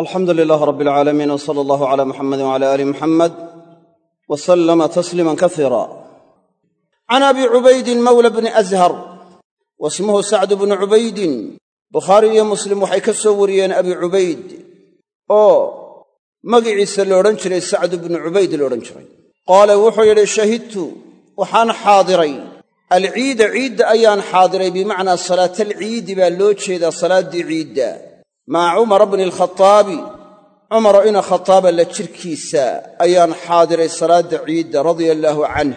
alxamdu lilaah rab alcaalamiin w sala allahu cala muxamedi wcala aali muxamed wa sallama tasliiman kasiira can abi cubaydin mawla bni ashar wasmuhu sacdu bnu cubaydin bukhaari iyo muslim waxay ka soo wariyeen abi cubayd oo magiciisa la odhan jiray sacdu bnu cubayd la odhan jiray. Qaala wuxuu yidhi shahidtu waxaan xaadiray. Alciida ciidda ayaan xaadiray bimacnaa salaatalciidi baa loo jeedaa salaaddii ciidda maca cumara bni alkhataabi cumaro ina khataaba la jirkiisa ayaan xaadiray salaadda ciidda radia allaahu canh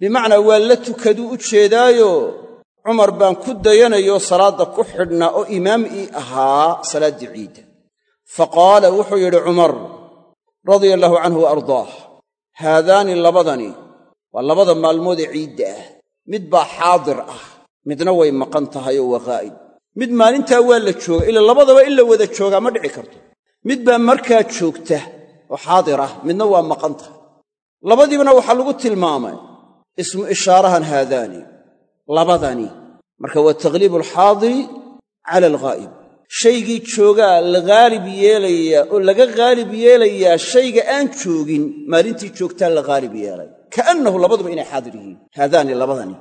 bimacnaa waa la tukaduu u jeedaayo cumar baan ku dayanayoo salaadda ku xidhnaa oo imaam ii ahaa salaaddii ciidda. Fa qaala wuxuu yidhi cumar radia allaahu canhu wa ardaah haadaani labadani waa labada maalmood ee ciidda ah. Mid baa xaadir ah midna way maqan tahay oo waa ghaa'ib mid maalintaa waa la jooga ila labadaba in la wada joogaa ma dhici karto. Mid baa markaa joogta oo xaadir ah midna waa maqan tahay. Labadiibana waxaa lagu tilmaamay. Ismu ishaarahan haadaani labadani. Marka waa takhliibu alxaadiri cala alghaa'ib. Shaygii joogaa la haalib yeelayaa oo laga haalib yeelayaa shayga aan joogin maalintii joogtaa la haalib yeelay. Ka'annahu labaduba inay xaadir yihiin. Haadaani labadani.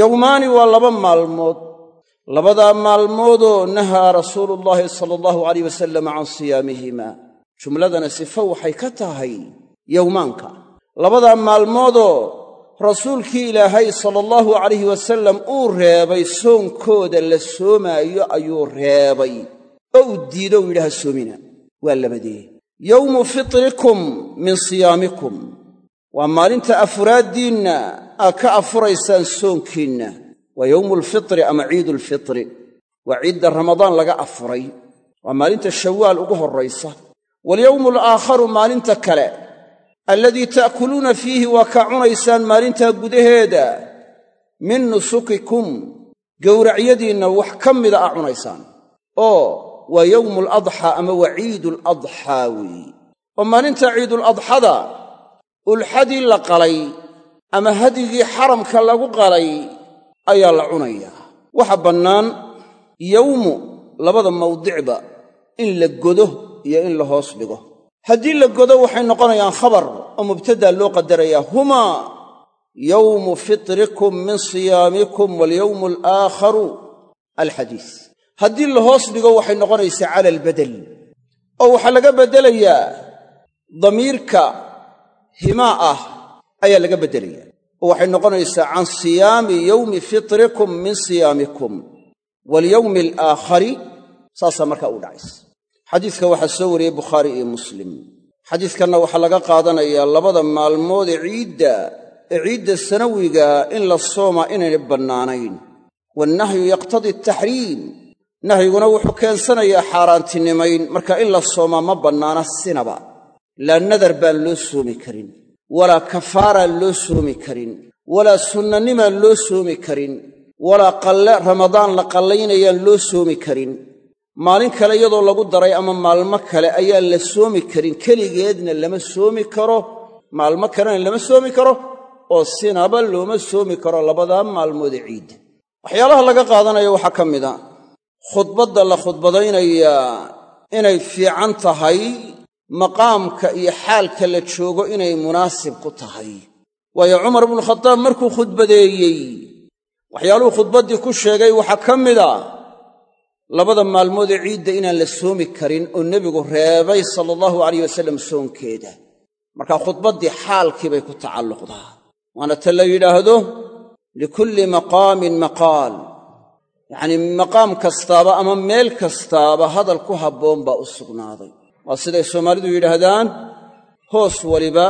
Yowmaani waa laba maalmood labadaa maalmoodoo nahaa rasuulu llaahi sala allahu alayh wasalam can siyaamihima jumladana sifo waxay ka tahay yowmaanka. Labadaa maalmoodoo rasuulkii ilaahay sala allahu calayhi wasalam uu reebay soonkooda la soomaayo ayuu reebay. Oo uu diido u yidhaha soomina waa labadee. Yowmu fitrikum min siyaamikum. Waa maalinta afuraaddiinna aad ka afuraysaan soonkiinna waa yowmu alfitri ama ciidu alfitri waa ciidda ramadaan laga afuray waa maalinta shawaal ugu horraysa. Walyowmu alaakharu maalinta kale. Alladii ta'kuluuna fiihi waa kaa cunaysaan maalintaa gudaheeda. Min nusukikum gowracyadiinna wax ka mida a cunaysaan. Oo waa yowmu aladxaa ama waa ciiduladxaa weeye oo maalinta ciiduladxada ulxadii la qalay ama hadigii xaramka lagu qalay ayaa la cunayaa waxa bannaan yowmu labada mawdicba in la godo iyo in la hoos dhigo. Haddii la godo waxay noqonayaan khabar oo mubtadaa loo qadarayaa. Humaa yowmu fitrikum min siyaamikum walyowmu alaakharu alxadiis haddii la hoos dhigo waxay noqonaysaa cala albadel oo waxaa laga beddelayaa damiirka himaa ah ayaa laga beddelayaa oo waxay noqonaysaa can siyaami yowmi fitrikum min siyaamikum walyowmi alaakhari saasaa markaa u dhacaysa. Xadiiska waxaa soo wariyey bukhaari iyo muslim. Xadiiskanna waxaa laga qaadanayaa labada maalmood ee ciidda ee ciidda sanawiga in la soomaa inaynay bannaanayn. Wannahyu yaqtadii ataxriim nahyiguna wuxuu keensanayaa xaaraantinimayn. Marka in la soomaa ma bannaana sinaba laa nadar baan loo soomi karin walaa kafaaraan loo soomi karin. Walaa sunnanimaan loo soomi karin. Walaa qalle ramadaan la qallaynayaan loo soomi karin. Maalin kale iyadoo lagu daray ama maalmo kale ayaan la soomi karin. Keligeedna lama soomi karo. Maalmo kalena lama soomi karo. Oo sinaba looma soomi karo. Labadaa maalmoodee ciidda waxyaalaha laga qaadanayo waxaa ka mid a. Khudbadda la khudbadaynayaa inay fiican tahay maqaamka iyo xaalka la joogo inay munaasib ku tahay. Waayo cumar ibnukhadaab markuu khudbadeeyey waxyaaluhu khudbaddii ku sheegay waxaa ka mid a labada maalmoodee ciidda inaan la soomi karin oo nebigu reebay sala allahu alayh wasallam soonkeeda. Markaa khudbaddii xaalkii bay ku tacalluqdaa. Waana ta la yidhaahdo likulli maqaamin maqaal. Yacnii maqaam kastaaba ama meel kastaaba hadal ku habboon baa u sugnaaday waa siday soomaalidu yidhaahdaan hoos waliba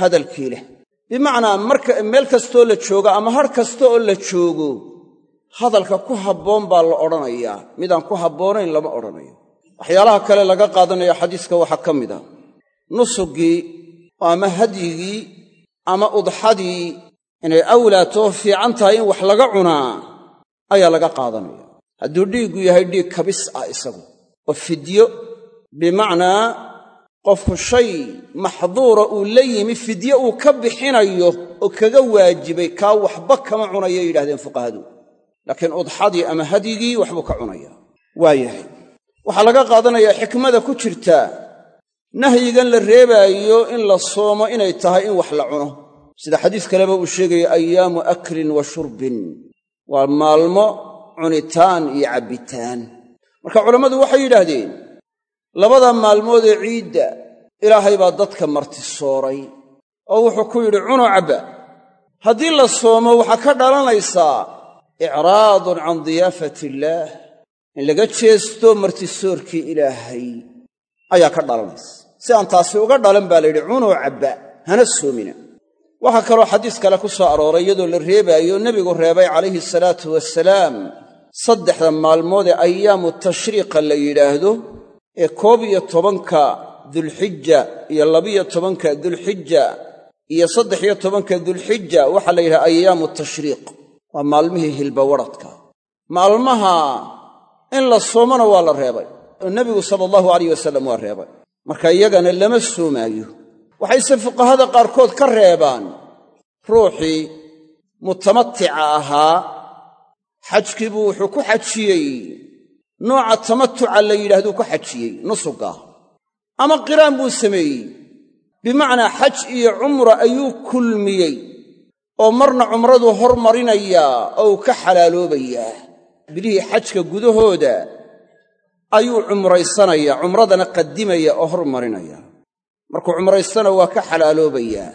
hadalkii leh. Bimacnaa marka meel kastoo la joogo ama har kasta oo la joogo hadalka ku habboon baa la odhanayaa midaan ku habboonayn lama odhanayo. Waxyaalaha kale laga qaadanayo xadiiska waxaa ka mid a nusugii ama hadyigii ama udxadii inay awlaatoo fiican tahay in wax laga cunaa ayaa laga qaadanaya hadduu dhiiggu yahay dhiig kabis ah isagu oo fidyo bimacnaa qofku shay maxduura uu la yimi fidye uu ka bixinayo oo kaga waajibay kaa waxba kama cunayay yidhahdeen fuqahadu. Laakiin udxadii ama hadyigii waxbuu ka cunaya. Waa yahay waxaa laga qaadanayaa xikmada ku jirta nahyigan la reebaayo in la soomo inay tahay in wax la cuno. Sida xadiis kaleba uu sheegaya ayaamu aklin wa shurbin. Waa maalmo cunitaan iyo cabbitaan marka culammadu waxay yidhaahdeen labada maalmood ee ciidda ilaahay baa dadka martisooray oo wuxuu ku yidhi cuno cabba. Haddii la soomo waxaa ka dhalanaysaa icraadun can diyaafati illaah in laga jeesto martisoorkii ilaahay ayaa ka dhalanaysa. Si aan taasi uga dhalan baa la yidhi cunoo cabba hana soomina. Waxaa kaloo xadiis kale ku soo arooray iyadoo la reebaayo nebigu reebay calayhi salaatu wasalaam saddexda maalmood ee ayaamu tashriiqa la yidhaahdo ee koob iyo tobanka dulxija iyo labiyo tobanka dulxija iyo saddex iyo tobanka dulxija waxaa la yidhaha ayaamu tashriiq waa maalmihii hilbawadhadka maalmaha in la soomona waa la reebay oo nebigu sala allahu alayh wasalam waa reebay. Marka iyagana lama soomaayo. Waxayse fuqahada qaarkood ka reebaan ruuxii mutamatica ahaa xajkiibuu wuxuu ku xajiyey nooca tamatuca la yidhahduu ku xajiyey nusuga ama qiraan buu sameeyey. Bimacnaa xaj iyo cumra ayuu kulmiyey. Oo marna cumraduu hormarinayaa oo uu ka xalaaloobayaa. Bilihii xajka gudahooda ayuu cumraysanayaa cumradana qadimaya oo hormarinaya. Markuu cumraystana waa ka xalaaloobayaa.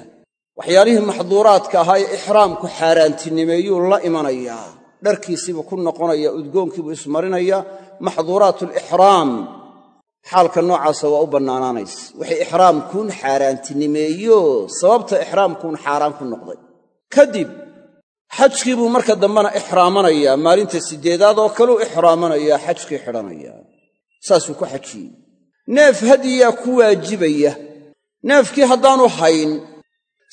Waxyaalihii maxduuraadka ahaa ee ixraamku xaaraantinimeeyuu la imanayaa dharkiisiibuu ku noqonaya udgoonkiibuu ismarinayaa maxduuraatulixraam xaalka noocaasa waa u bannaanaanaysa waxay ixraamkuun xaaraantinimeeyo sababta ixraamkuun xaaraan ku noqday. Kadib xajkii buu marka dambena ixraamanayaa maalinta siddeedaad oo kaleu ixraamanayaa xajkii xidhanayaa saasuu ku xajiyey. Neef hadiyaa ku waajibaya. Neefkii haddaanu hayn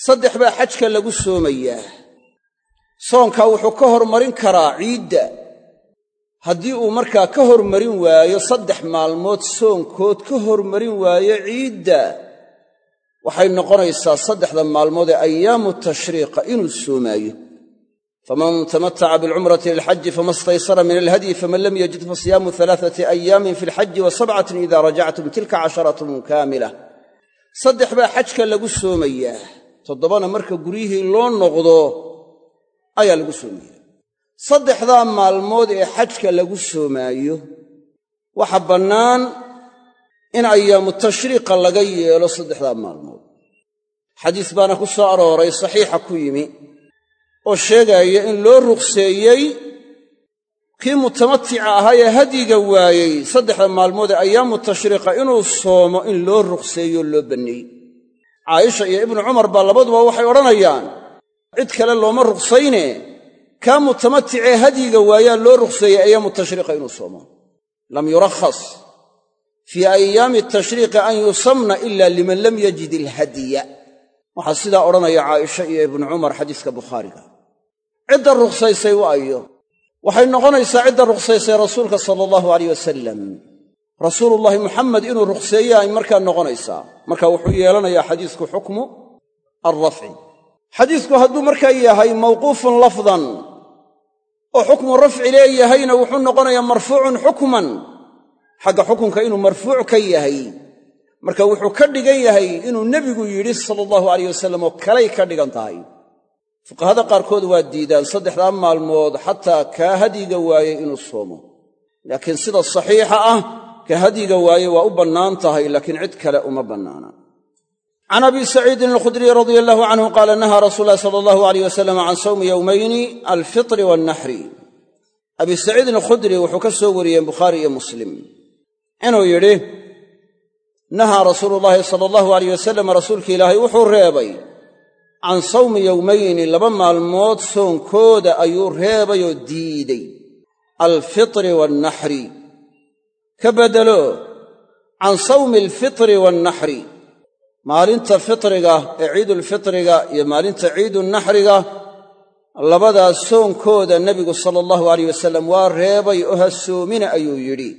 saddex baa xajka lagu soomayaa soonkaa wuxuu ka hormarin karaa ciidda. Haddii uu markaa ka hormarin waayo saddex maalmood soonkood ka hormarin waayo ciidda waxay noqonaysaa saddexda maalmood ee ayaamu tashriiqa inuu soomaayo. Faman tamataca bilcumrati lilxaji fama staysara min alhadyi faman lam yajid fasiyaamu alaaati ayaamin fi lxaji wa sabcatin ida rajactum tilka casharatun kaamila. Saddex baa xajka lagu soomayaa. Toddobana marka guryihii loo noqdo ayaa lagu soomaya saddexdaa maalmood ee xajka lagu soomaayo waxa bannaan in ayaamu tashriiqa laga yeelo saddexdaa maalmood. Xadiis baana ku soo arooray saxiixa ku yimi oo sheegaaya in loo ruqseeyey kii mutamatica ahaa ee hadyiga waayey saddexda maalmood ee ayaamu tashriiqa inuu soomo in loo ruqseeyo loo banneeyey caaisha iyo ibnu cumar baa labaduba waxay odhanayaan cid kale looma ruqsayne. Kaa mutamaticee hadyiga waayaa loo ruqseeyey ayaamu tashriiqa inuu soomo. Lam yurakhas fii ayaami tashriiqi an yusamna ila liman lam yajid ilhadiya waxaa sidaa odhanaya caaisha iyo ibnu cumar xadiiska bukhaariga. Cidda ruqsaysay waayo waxay noqonaysaa cidda ruqsaysay rasuulka sala allahu alayh wasalam rasuulullaahi muxamed inuu ruqseeye ay markaa noqonaysaa. Marka wuxuu yeelanayaa xadiisku xukmu alrafci xadiisku hadduu markaa yahay mawquufun lafdan oo xukmu rafci leeyahayna wuxuu noqonayaa marfuucun xukman. Xagga xukunka inuu marfuuc ka yahay marka wuxuu ka dhigan yahay inuu nebigu yidhi sala allahu alayh wasalam oo kalay ka dhigan tahay. Fuqahada qaarkood waa diidaan saddexdaa maalmood xataa kaa hadyiga waaye inuu soomo. Laakiin sida saxiixa ah ka hadyiga waaye waa u bannaan tahay laakiin cid kale uma bannaana can abi saciidin alkhudriy radia allahu canhu qaala nahaa rasuul ulahi sala allahu alayh wasalam can sawmi yowmayni alfitri waannaxri abi saciidin alkhudri wuxuu ka soo wariyeen bukhaari iyo muslim inuu yidhi nahaa rasuulu llaahi sala allahu alayh wasalam rasuulki ilaahay wuxuu reebay can sawmi yowmayni laba maalmood soonkooda ayuu reebayoo diiday alfitri waannaxri ka beddelo can sawmi alfitri waannaxri maalinta fitriga ee ciidulfitriga iyo maalinta ciidunaxriga labadaas soonkooda nebigu sala allahu alayh wasalam waa reebay oo ha soomina ayuu yidhi.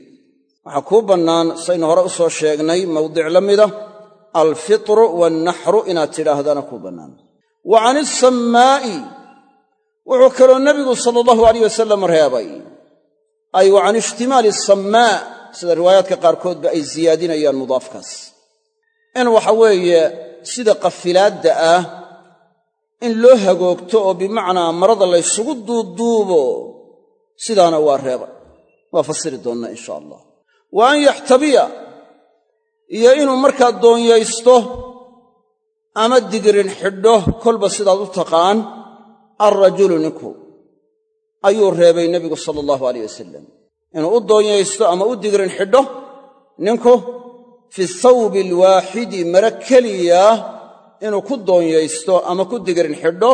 Waxaa kuu bannaan saynu hore u soo sheegnay mawdic la mida alfitru waannaxru inaad tidhaahdana kuu bannaan. Wa can isammaa'i wuxuu kaloo nebigu sala allahu alayh wasalam reebay. Ay wa can ishtimaali asammaa sida riwaayaadka qaarkoodba ay siyaadinayaan mudaafkaas in waxa weeye sida qafilaadda ah in loo hagoogto oo bimacnaa marada laysugu duuduubo sidaana waa reebay waa fasiri doonnaa insha allah. Wa an yaxtabiya iyo inuu markaa doonyaysto ama digirin xidho kolba sidaad u taqaan alrajulu ninku. Ayuu reebay nebigu sala allahu alayh wasalam inuu u doonyaysto ama u digirin xidho ninku fi thawbi alwaaxidi mare keliya inuu ku doonyaysto ama ku digirin xidho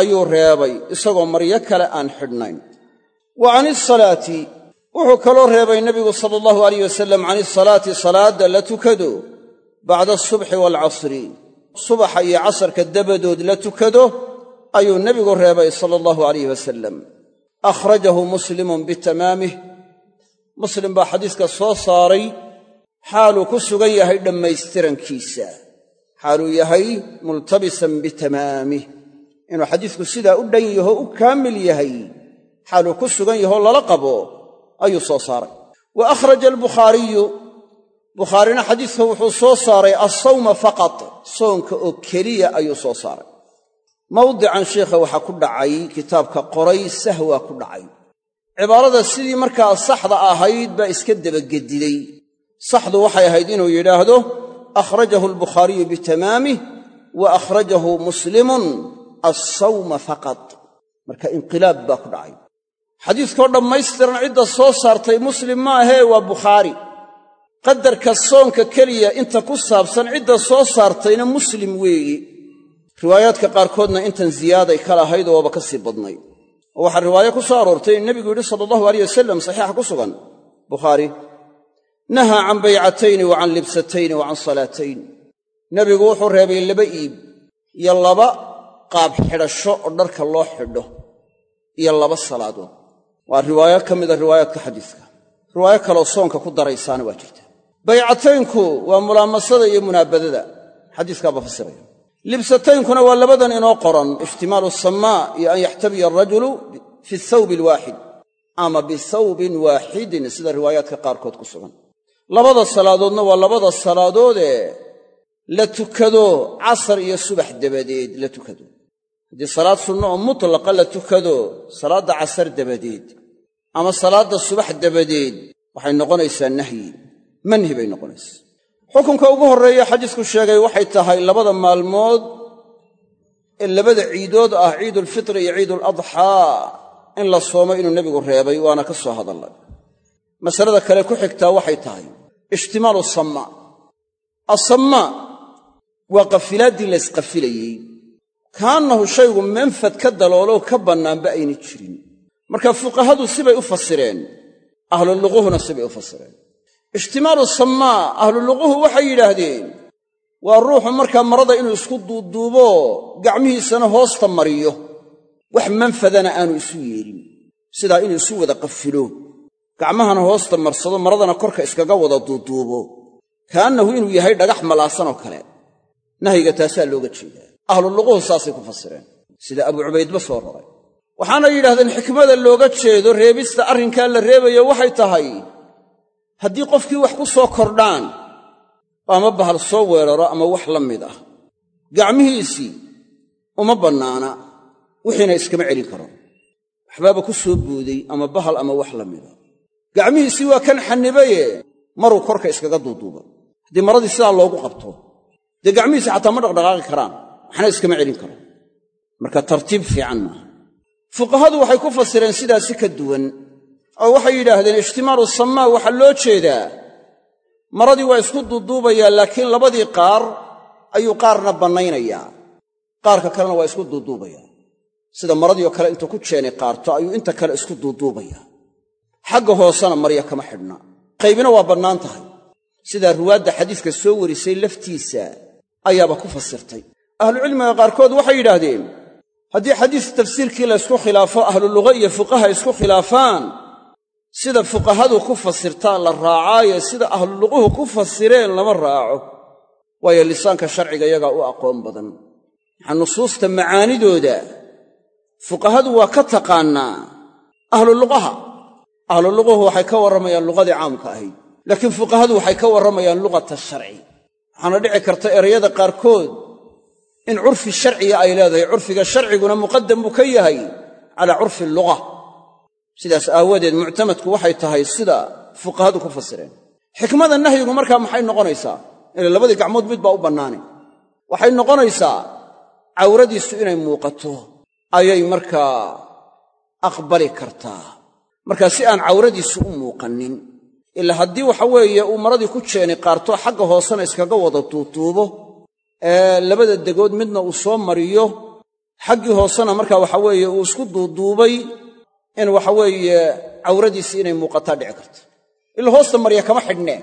ayuu reebay isagoo maryo kale aan xidhnayn. Wa can isalaati wuxuu kaloo reebay nebigu sala allahu alayh wasalam can isalaati salaadda la tukado bacda asubxi waalcasri subaxa iyo casarka dabadood la tukado ayuu nebigu reebay sala allahu alayh wasalam akhrajahu muslimun bitamaamih. Muslim baa xadiiska soo saaray xaaluu ku sugan yahay dhammaystirankiisa. Xaaluu yahay multabisan bitamaamih inuu xadiisku sidaa u dhan yaho u kaamil yahay xaaluu ku sugan yahoo lala qabo ayuu soo saaray. Wa akhraja albukhaariyu. Bukhaarina xadiiska wuxuu soo saaray alsawma faqat soonka oo keliya ayuu soo saaray. Mawdican sheikha waxaa ku dhacay kitaabka qoray sahwa ku dhacay. Cibaarada sidii markaa saxda ahayd baa iska dabagediday saxdu waxay ahayd inuu yidhaahdo akhrajahu albukhaariyu bitamaamih wa akhrajahu muslimun alsawma faqat. Marka inqilaab baa ku dhacay. Xadiiskoo dhammaystiran cidda soo saartay muslim ma ahee waa bukhaari qadarka soonka keliya inta ku saabsan cidda soo saartayna muslim weeyi. Riwaayaadka qaarkoodna intan ziyaaday ka lahayd oo waaba ka sii badnay. Oo waxaa riwaaye ku soo aroortay in nebigu yidhi sala allahu aleyh wasalam saxiixa ku sugan bukhaari nahaa can baycatayni wa can libsatayni wa can salaatayn. Nebigu wuxuu reebay laba iib iyo laba qaab xidhasho oo dharka loo xidho iyo laba salaadood. Waa riwaayo ka mida riwaayaadka xadiiska. Riwaayo kaloo soonka ku daraysaana waa jirta. Baycataynku waa mulaamasada iyo munaabadada xadiiskaaba fasiraya. Libsataynkuna waa labadan inoo qoran ixtimaalu samaa iyo an yaxtabiya alrajulu fi thawbi alwaaxid ama bithawbin waaxidin sida riwaayaadka qaarkood ku sugan labada salaadoodna waa labada salaadoodee la tukado casar iyo subax dabadeed la tukado. Haddii salaad sunno oo mutlaqa la tukado salaadda casar dabadeed ama salaadda subax dabadeed waxay noqonaysaa nahyi manhi bay noqonaysaa. Xukunka ugu horreeya xadiisku sheegay waxay tahay labada maalmood ee labada ciidood ah ciidulfitri iyo ciiduladxaa in la soomo inuu nebigu reebay waana ka soo hadallay. Masalada kale ku xigtaa waxay tahay ishtimaalu samaa asamaa waa qafilaaddii laysqafilayey kaannahu shaygu manfad ka dalooloo ka bannaanba ayna jirin. Marka fuqahadu sibay u fasireen ahluluquhuna sibay u fasireen. Ishtimaalu samaa ahluluquhu waxay yidhaahdeen waa ruuxu markaa marada inuu isku duuduubo gacmihiisana hoosta mariyo. Wax manfadana aanu isu yeelin. Sidaa inuu isu wada qafilo gacmahana hoosta marsado maradana korka iskaga wada duuduubo. Kaannahu inuu yahay dhagax malaasanoo kale. Nahyiga taasaa looga jeedaa. Ahluluquhu saasay ku fasireen. Sida abuu cubaydba soo raray. Waxaana yidhahdeen xikmada looga jeedo reebista arrinkaa la reebayo waxay tahay haddii qofkii wax ku soo kordhaan ama bahal soo weeraro ama wax la mid ah. Gacmihiisii uma bannaana wixiina iskama celin karo. Waxbaaba ku soo booday ama bahal ama wax la mida gacmihiisii waa kan xannibaye maruu korka iskaga duuduuba haddii maradii sidaa loogu qabto dee gacmihiisii xataa ma dhaqdhaqaaqi karaan waxna iskama celin karo. Marka tartiib fiican maaha. Fuqahadu waxay ku fasireen sidaasi ka duwan oo waxay yidhaahdeen ijtimaalu samaa waxaa loo jeedaa. Maradii waa isku duuduubayaa laakiin labadii qaar ayuu qaarna bannaynayaa. Qaarka kalena waa isku duuduubayaa. Sida maradiioo kale intuu ku jeeni qaarto ayuu inta kale isku duuduubayaa xagga hoosena marya kama xidhna. Qaybina waa bannaan tahay. Sidaa ruwaadda xadiiska soo warisay laftiisa ayaaba ku fasirtay. Ahlucilmiga qaarkood waxay yidhaahdeen haddii xadiis tafsiirkii la ysku khilaafo ahluluqa iyo fuqaha isku khilaafaan. Sida fuqahadu ku fasirtaa la raacaayo sida ahluluquhu ku fasireen lama raaco. Waayo lisaanka sharciga iyagaa u aqoon badan. Maxaa nusuusta macaanidooda? Fuqahadu waa ka taqaannaa ahluluqaha ahlu luquhu waxay ka warramayaan luqadii caamka ahayd. Laakiin fuqahadu waxay ka warramayaan luqata sharci. Waxaana dhici karta erayada qaarkood in curfi sharciga ay leedahay. Curfiga sharciguna muqadam buu ka yahay calaa curfi luga sidaas aawadeed muctamadku waxay tahay sida fuqahadu ku fasireen. Xikmada nahyigu markaa maxay noqonaysaa? Ila labadii gacmood mid baa u bannaanay waxay noqonaysaa cawradiisu inay muuqato. Ayay markaa aqbali kartaa markaa si aan cawradiisu u muuqannin ilaa haddii waxa weeye uu maradii ku jeeni qaarto xagga hoosena iskaga wada tuutuubo ee labada degood midna uu soo mariyo xaggii hoosena markaa waxa weeye uu isku duuduubay in waxa weeye cawradiisii inay muuqataa dhici karto. Ila hoosta marya kama xidhnee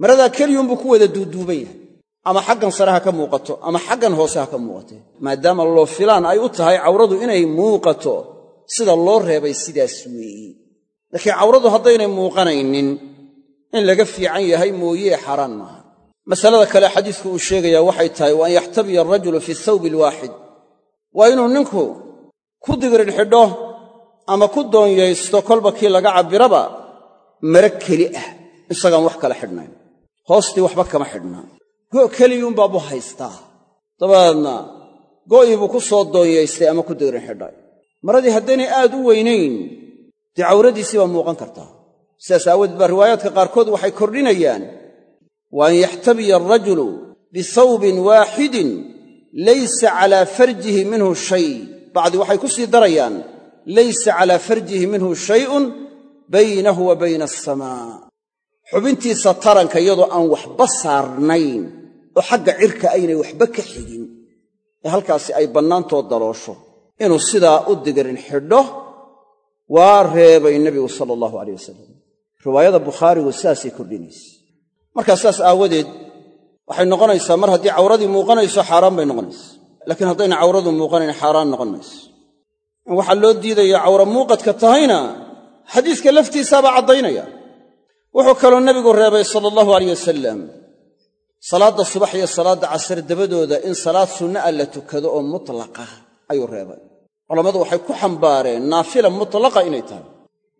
maradaa keliyuunbuu ku wada duuduuban yahay ama xaggan sare ha ka muuqato ama xaggan hoose ha ka muuqatee maadaama loo filaan ay u tahay cawradu inay muuqato sida loo reebay sidaas weeye laakiin cawradu haddaynay muuqanaynin in laga fiican yahay mooyee xaaraan maaha. Masalada kale xadiisku uu sheegayaa waxay tahay wa an yaxtabiya alrajulu fi thawbi alwaaxid waa inuu ninku ku digrin xidho ama ku doonyaysto kolba kii laga cabbiraba mare keli ah. Isagaan wax kala xidhnayn. Hoostii waxba kama xidhnaa go' keliyuunbaa buu haystaa. Dabadeedna go'ii buu ku soo doonyaystay ama ku digrin xidhay. Maradii haddaynay aad u weynayn dee cawradiisii baa muuqan kartaa sidaas aawadeed baa riwaayaadka qaarkood waxay kordhinayaan. Wa an yaxtabiya alrajulu bithawbin waaxidin laysa calaa farjihi minhu shay. Bacdi waxay ku sii darayaan laysa calaa farjihi minhu shayun baynahu wa bayna asamaa xubintiisa taranka iyadoo aan waxba saarnayn oo xagga cirka aynay waxba ka xigin ee halkaasi ay bannaantoo daloosho. Inuu sidaa u digarin xidho waa reebay nebigu sala allahu aleyh wasalam riwaayada bukhaarigu sidaasay kordhinaysa markaa sidaas aawadeed waxay noqonaysaa mar haddii cawradii muuqanayso xaaraan bay noqonaysa. Laakiin haddayna cawradu muuqanayn xaaraan noqon mayso. In waxaa loo diidaya cawra muuqadka tahayna xadiiska laftiisaabaa caddaynaya. Wuxuu kaloo nebigu reebay sala allahu aleyh wasalam salaadda subax iyo salaadda casar dabadooda in salaad sunna a la tukado oo mutlaqa ayuu reebay culammadu waxay ku xambaareen naafila mutlaqa inay tahay.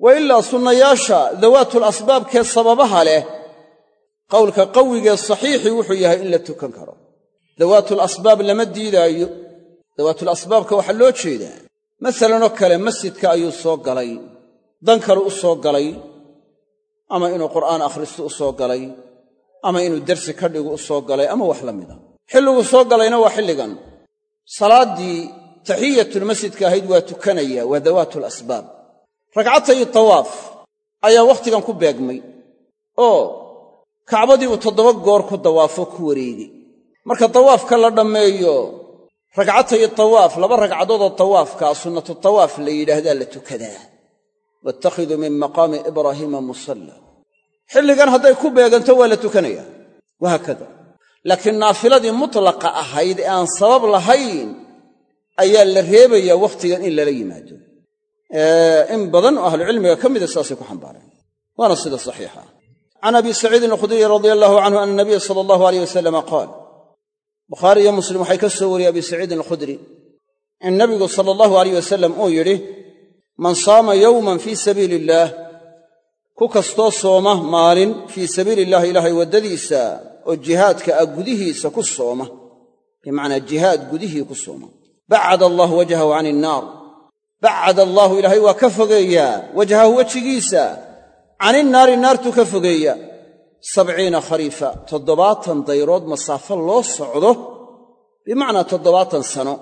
Wa ilaa sunnayaasha dawaatul asbaabkee sababaha leh qowlka qawigee saxiixii wuxuu yahay in la tukan karo. Dawaatul asbaab lama diidaayo. Dawaatul asbaabka waxaa loo jeedaa. Masalanoo kale masjidka ayuu soo galay dan kale u soo galay ama inuu qur'aan akhristo u soo galay ama inuu dersi ka dhigu u soo galay ama wax la mida xilliguu soo galayna waa xilligan. Salaaddii taxiyatulmasjidka ahayd waa tukanaya waa dawaatul asbaab. Ragcatay tawaaf ayaa wakhtigan ku beegmay. Oo kacbadii uu toddoba goor ku dawaafo ku wareegay. Marka dawaafka la dhammeeyo ragcatay tawaaf laba ragcadoodoo tawaafkaa sunnatu tawaaf la yidhaahdaa la tukadaa. Wattakhiduu min maqaami ibraahiima musalla. Xilligan hadday ku beeganto waa la tukanaya. Wahaakada laakiin naafiladii mutlaqa ahayd ee aan sabab lahayn ayaa la reebayaa wakhtigan in lala yimaado. In badan oo ahlucilmiga ka mida saasay ku xambaareen waana sida saxiixa. Can abi saciidin alkhudriy radia allahu canhu ana nabiya sala allahu aleyh wasalama qaal bukhaari iyo muslim waxay ka soo wariyey abi saciidin alkhudri in nabigu sala allahu aleyh wasalam uu yidhi man saama yowman fii sabiili illaah ku kastoo sooma maalin fii sabiili illahi ilaahay waddadiisa oo jihaadka ah gudihiisa ku sooma. Bimacnaa jihaad gudihii ku sooma bacad allahu wajhahu cani innaar bacad allaahu ilaahay waa ka fogeeyaa wajhahu wejigiisa cani naari naartuu ka fogeeya sabciina khariifa toddobaatan dayrood masaafo loo socdo bimacnaa toddobaatan sano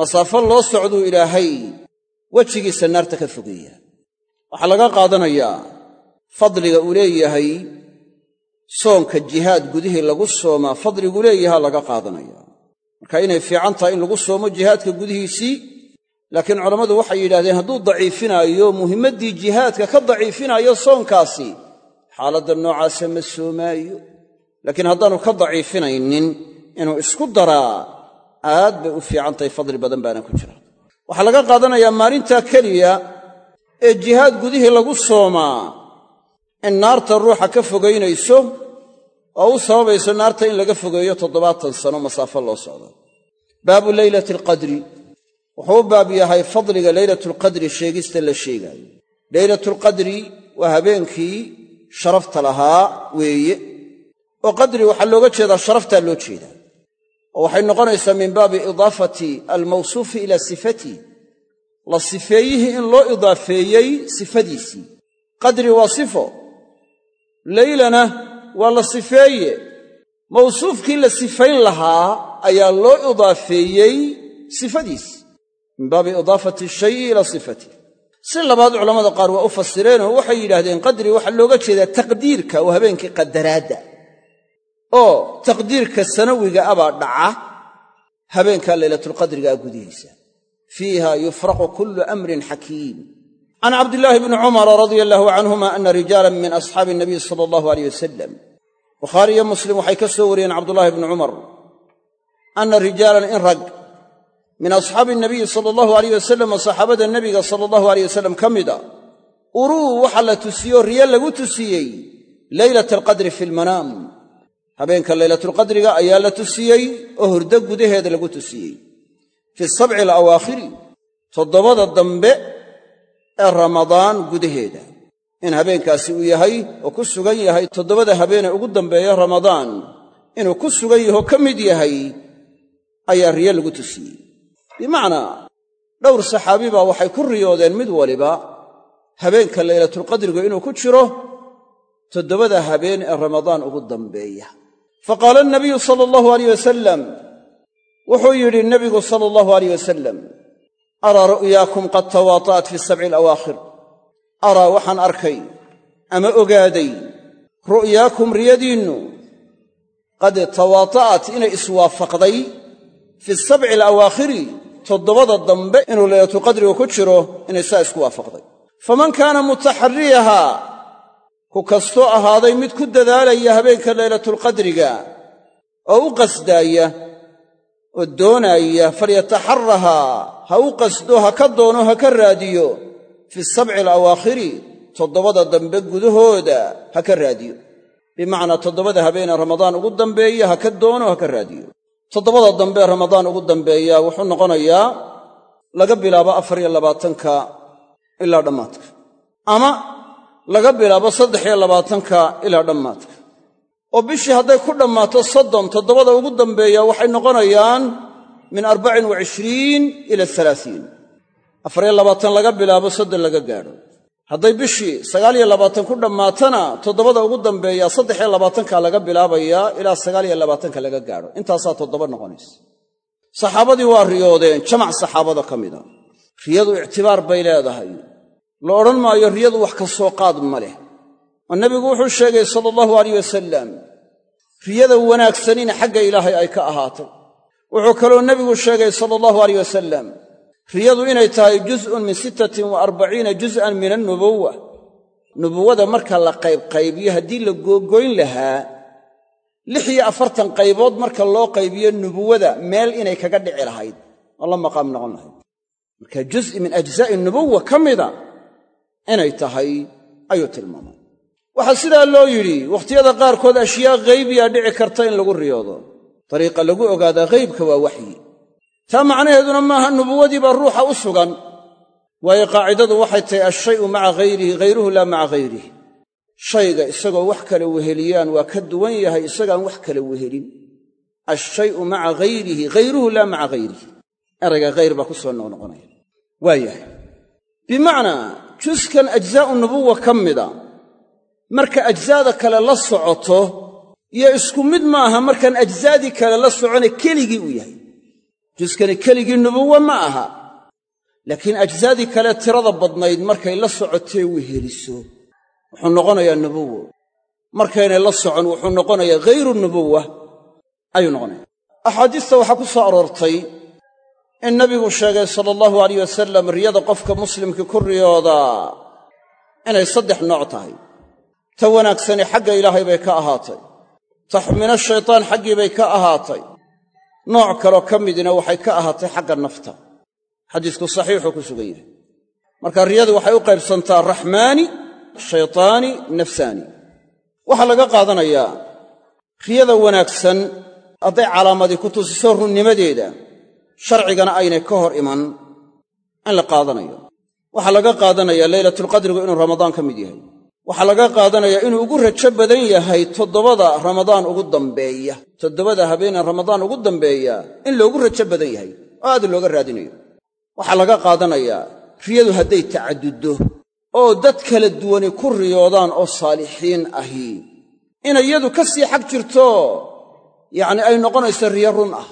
masaafo loo socduu ilaahay wejigiisa naarta ka fogeeya waxaa laga qaadanayaa fadliga uu leeyahay soonka jihaad gudihii lagu soomaa fadliguu leeyahaa laga qaadanaya marka inay fiican tahay in lagu soomo jihaadka gudihiisii laakiin culammadu waxay yidhahdeen hadduu daciifinaayo muhimmaddii jihaadka ka daciifinaayo soonkaasi xaaladda noocaasa ma soomaayo. Laakiin haddaanu ka daciifinaynin inuu isku daraa aad bay u fiican tahay fadli badan baana ku jira. Waxaa laga qaadanayaa maalintaa keliya ee jihaad gudihii lagu soomaa in naarta ruuxa ka fogaynayso oo u sababayso naarta in laga fogeeyo toddobaatan sano masaafo loo socdo. Baabu leylati alqadri. Wuxuu u baab yahay fadliga leylatulqadri sheegista la sheegaayo. Leylatulqadri waa habeenkii sharafta lahaa weeye. Oo qadri waxaa looga jeedaa sharaftaa loo jeedaa. Oo waxay noqonaysaa min baabi idaafati almawsuufi ilaa sifatii la sifeeyihii in loo idaafeeyey sifadiisii. Qadri waa sifo. Leylana waa la sifeeye mawsuufkii la sifayn lahaa ayaa loo idaafeeyey sifadiisi min baabi idaafati shayi ilaa sifati. Si labaad culammada qaar waa u fasireenoo waxay yidhaahdeen qadri waxaa looga jeedaa taqdiirka oo habeenkii qadaraadda. Oo taqdiirka sanawiga abaa dhaca habeenkaa laylatulqadrigaa gudihiisa fiiha yufraqu kullu amrin xakiim. Can cabdillaahi bni cumara radia allahu canhuma ana rijaalan min asxaabi nabiy sala allahu aleyh wasalam bukhaari iyo muslim waxay ka soo wariyeen cabdullaahi bni cumar ana rijaalan in rag min asxaabi nabiyi sala allahu aleyh wasalam oo saxaabada nebiga sala allahu aleyh wasalam ka mida uruu waxaa la tusiyeoo riyo lagu tusiyey leylata alqadri fi lmanaam habeenka laylatulqadriga ayaa la tusiyey oo hurdo gudaheeda lagu tusiyey. Fi sabci alawaakhiri toddobada dambe ee ramadaan gudaheeda in habeenkaasi uu yahay oo ku sugan yahay toddobada habeenee ugu dambeeya ramadaan. Inuu ku sugan yaho ka mid yahay ayaa riyo lagu tusiyey. Bimacnaa dhowr saxaabi baa waxay ku riyoodeen mid waliba habeenka laylatulqadrigu inuu ku jiro toddobada habeen ee ramadaan ugu dambeeya. Fa qaala anabiyu sala allahu aleyh wasalam wuxuu yidhi nebigu sala allahu aleyh wasalam araa ru'yaakum qad tawaata'at fi sabci alawaakhir araa waxaan arkay ama ogaaday ru'yaakum riyadiinnu. Qad tawaata'at inay iswaafaqday fi sabci alawaakhiri toddobada dambe inuu laylatulqadriga ku jiro inay saa isku waafaqday. Faman kaana mutaxarriyahaa ku kastoo ahaaday mid ku dadaalaya habeenka laylatulqadriga oo u qasdaaya oo doonaaya falyataxarahaa ha u qasdo ha ka doono ha ka raadiyo fi sabci alawaakhiri toddobada dambe gudahooda ha ka raadiyo. Bimacnaa toddobada habeenee ramadaan ugu dambeeya ha ka doono ha ka raadiyo. Toddobada dambe ramadaan ugu dambeeya wuxuu noqonayaa laga bilaabo afar iyo labaatanka ilaa dhammaadka. Ama laga bilaabo saddex iyo labaatanka ilaa dhammaadka. Oo bishii hadday ku dhammaato soddon toddobada ugu dambeeya waxay noqonayaan min arbacin wa cishriin ila alaaiin afariyo labaatan laga bilaabo soddon laga gaadho. Hadday bishii sagaal iyo labaatan ku dhammaatana toddobada ugu dambeeya saddex iyo labaatanka laga bilaabayaa ilaa sagaal iyo labaatanka laga gaadho. Intaasaa toddoba noqonaysa saxaabadii waa riyoodeen jamac saxaabada ka mida. Riyadu ictibaar bay leedahay. La odhan maayo riyadu wax ka soo qaad ma leh. Oo nebigu wuxuu sheegay sala allahu alayh wasalam riyada wanaagsanina xagga ilaahay ay ka ahaatay wuxuu kaloo nebigu sheegay sala allahu alayh wasalam riyadu inay tahay juz'un min sittatin wa arbaciina juz'an min annubuwa nubuwada marka la qaybqaybiyo haddii la googoyn lahaa lix iyo afartan qaybood marka loo qaybiyo nubuwada meel inay kaga dhici lahayd oo la maqaam noqon lahayd. Marka juz'i min ajzaa'i nubuwa ka mida inay tahay ayuu tilmaamay. Waxaa sidaa loo yidhi wakhtiyada qaarkood ashyaa ghaybiyaa dhici karta in lagu riyoodo. Dariiqa lagu ogaadaa ghaybka waa waxyi taa macnaheeduna maaha nubuwadii baa ruuxa u sugan. Waayo qaacidadu waxay tahay alshayu maca hayrihi hayruhu laa maca hayrihi shayga isagoo wax kale weheliyaan waa ka duwan yahay isagaan wax kale wehelin. Alshayu maca hayrihi hayruhu laa maca hayrihi erayga hayr baa ku soo noqnoqonaya. Waayahay. Bimacnaa juskan ajzaa'u nubuwa ka mida marka ajzaada kale la socoto iyo isku mid maaha markaan ajzaadii kale la socone keligii uu yahay juskani keligii nubuwe ma aha. Laakiin ajzaadii kale tirada badnayd markay la socotee weheliso wuxuu noqonayaa nubuwo markaynay la socon wuxuu noqonayaa ghayru nubuwa. Ayuu noqonaya axaadiista waxaa ku soo aroortay in nabigu sheegay sala allahu alayh wasalam riyada qofka muslimkii ku riyoodaa inay saddex nooc tahay. Ta wanaagsani xagga ilaahay bay ka ahaatay. Ta xumino shaytaan xaggii bay ka ahaatay nooc kaloo ka midina waxay ka ahaatay xagga nafta. Xadiisku saxiixuu ku sugan yahay. Marka riyadu waxay u qaybsantaa raxmaani shaytaani nafsaani. Waxaa laga qaadanayaa riyada wanaagsan hadday calaamadii ku tusiso runnimadeeda sharcigana aynay ka hor iman in la qaadanayo. Waxaa laga qaadanayaa leylatulqadrigu inuu ramadaan ka mid yahay waxaa laga qaadanayaa inuu ugu rajo badan yahay toddobada ramadaan ugu dambeeya. Toddobada habeenee ramadaan ugu dambeeya in loogu rajo badan yahay oo aad looga raadinayo. Waxaa laga qaadanayaa riyadu hadday tacaduddo oo dad kala duwani ku riyoodaan oo saalixiin ahi. Inay yadu ka sii xag jirto yacni ay noqonayso riyo run ah.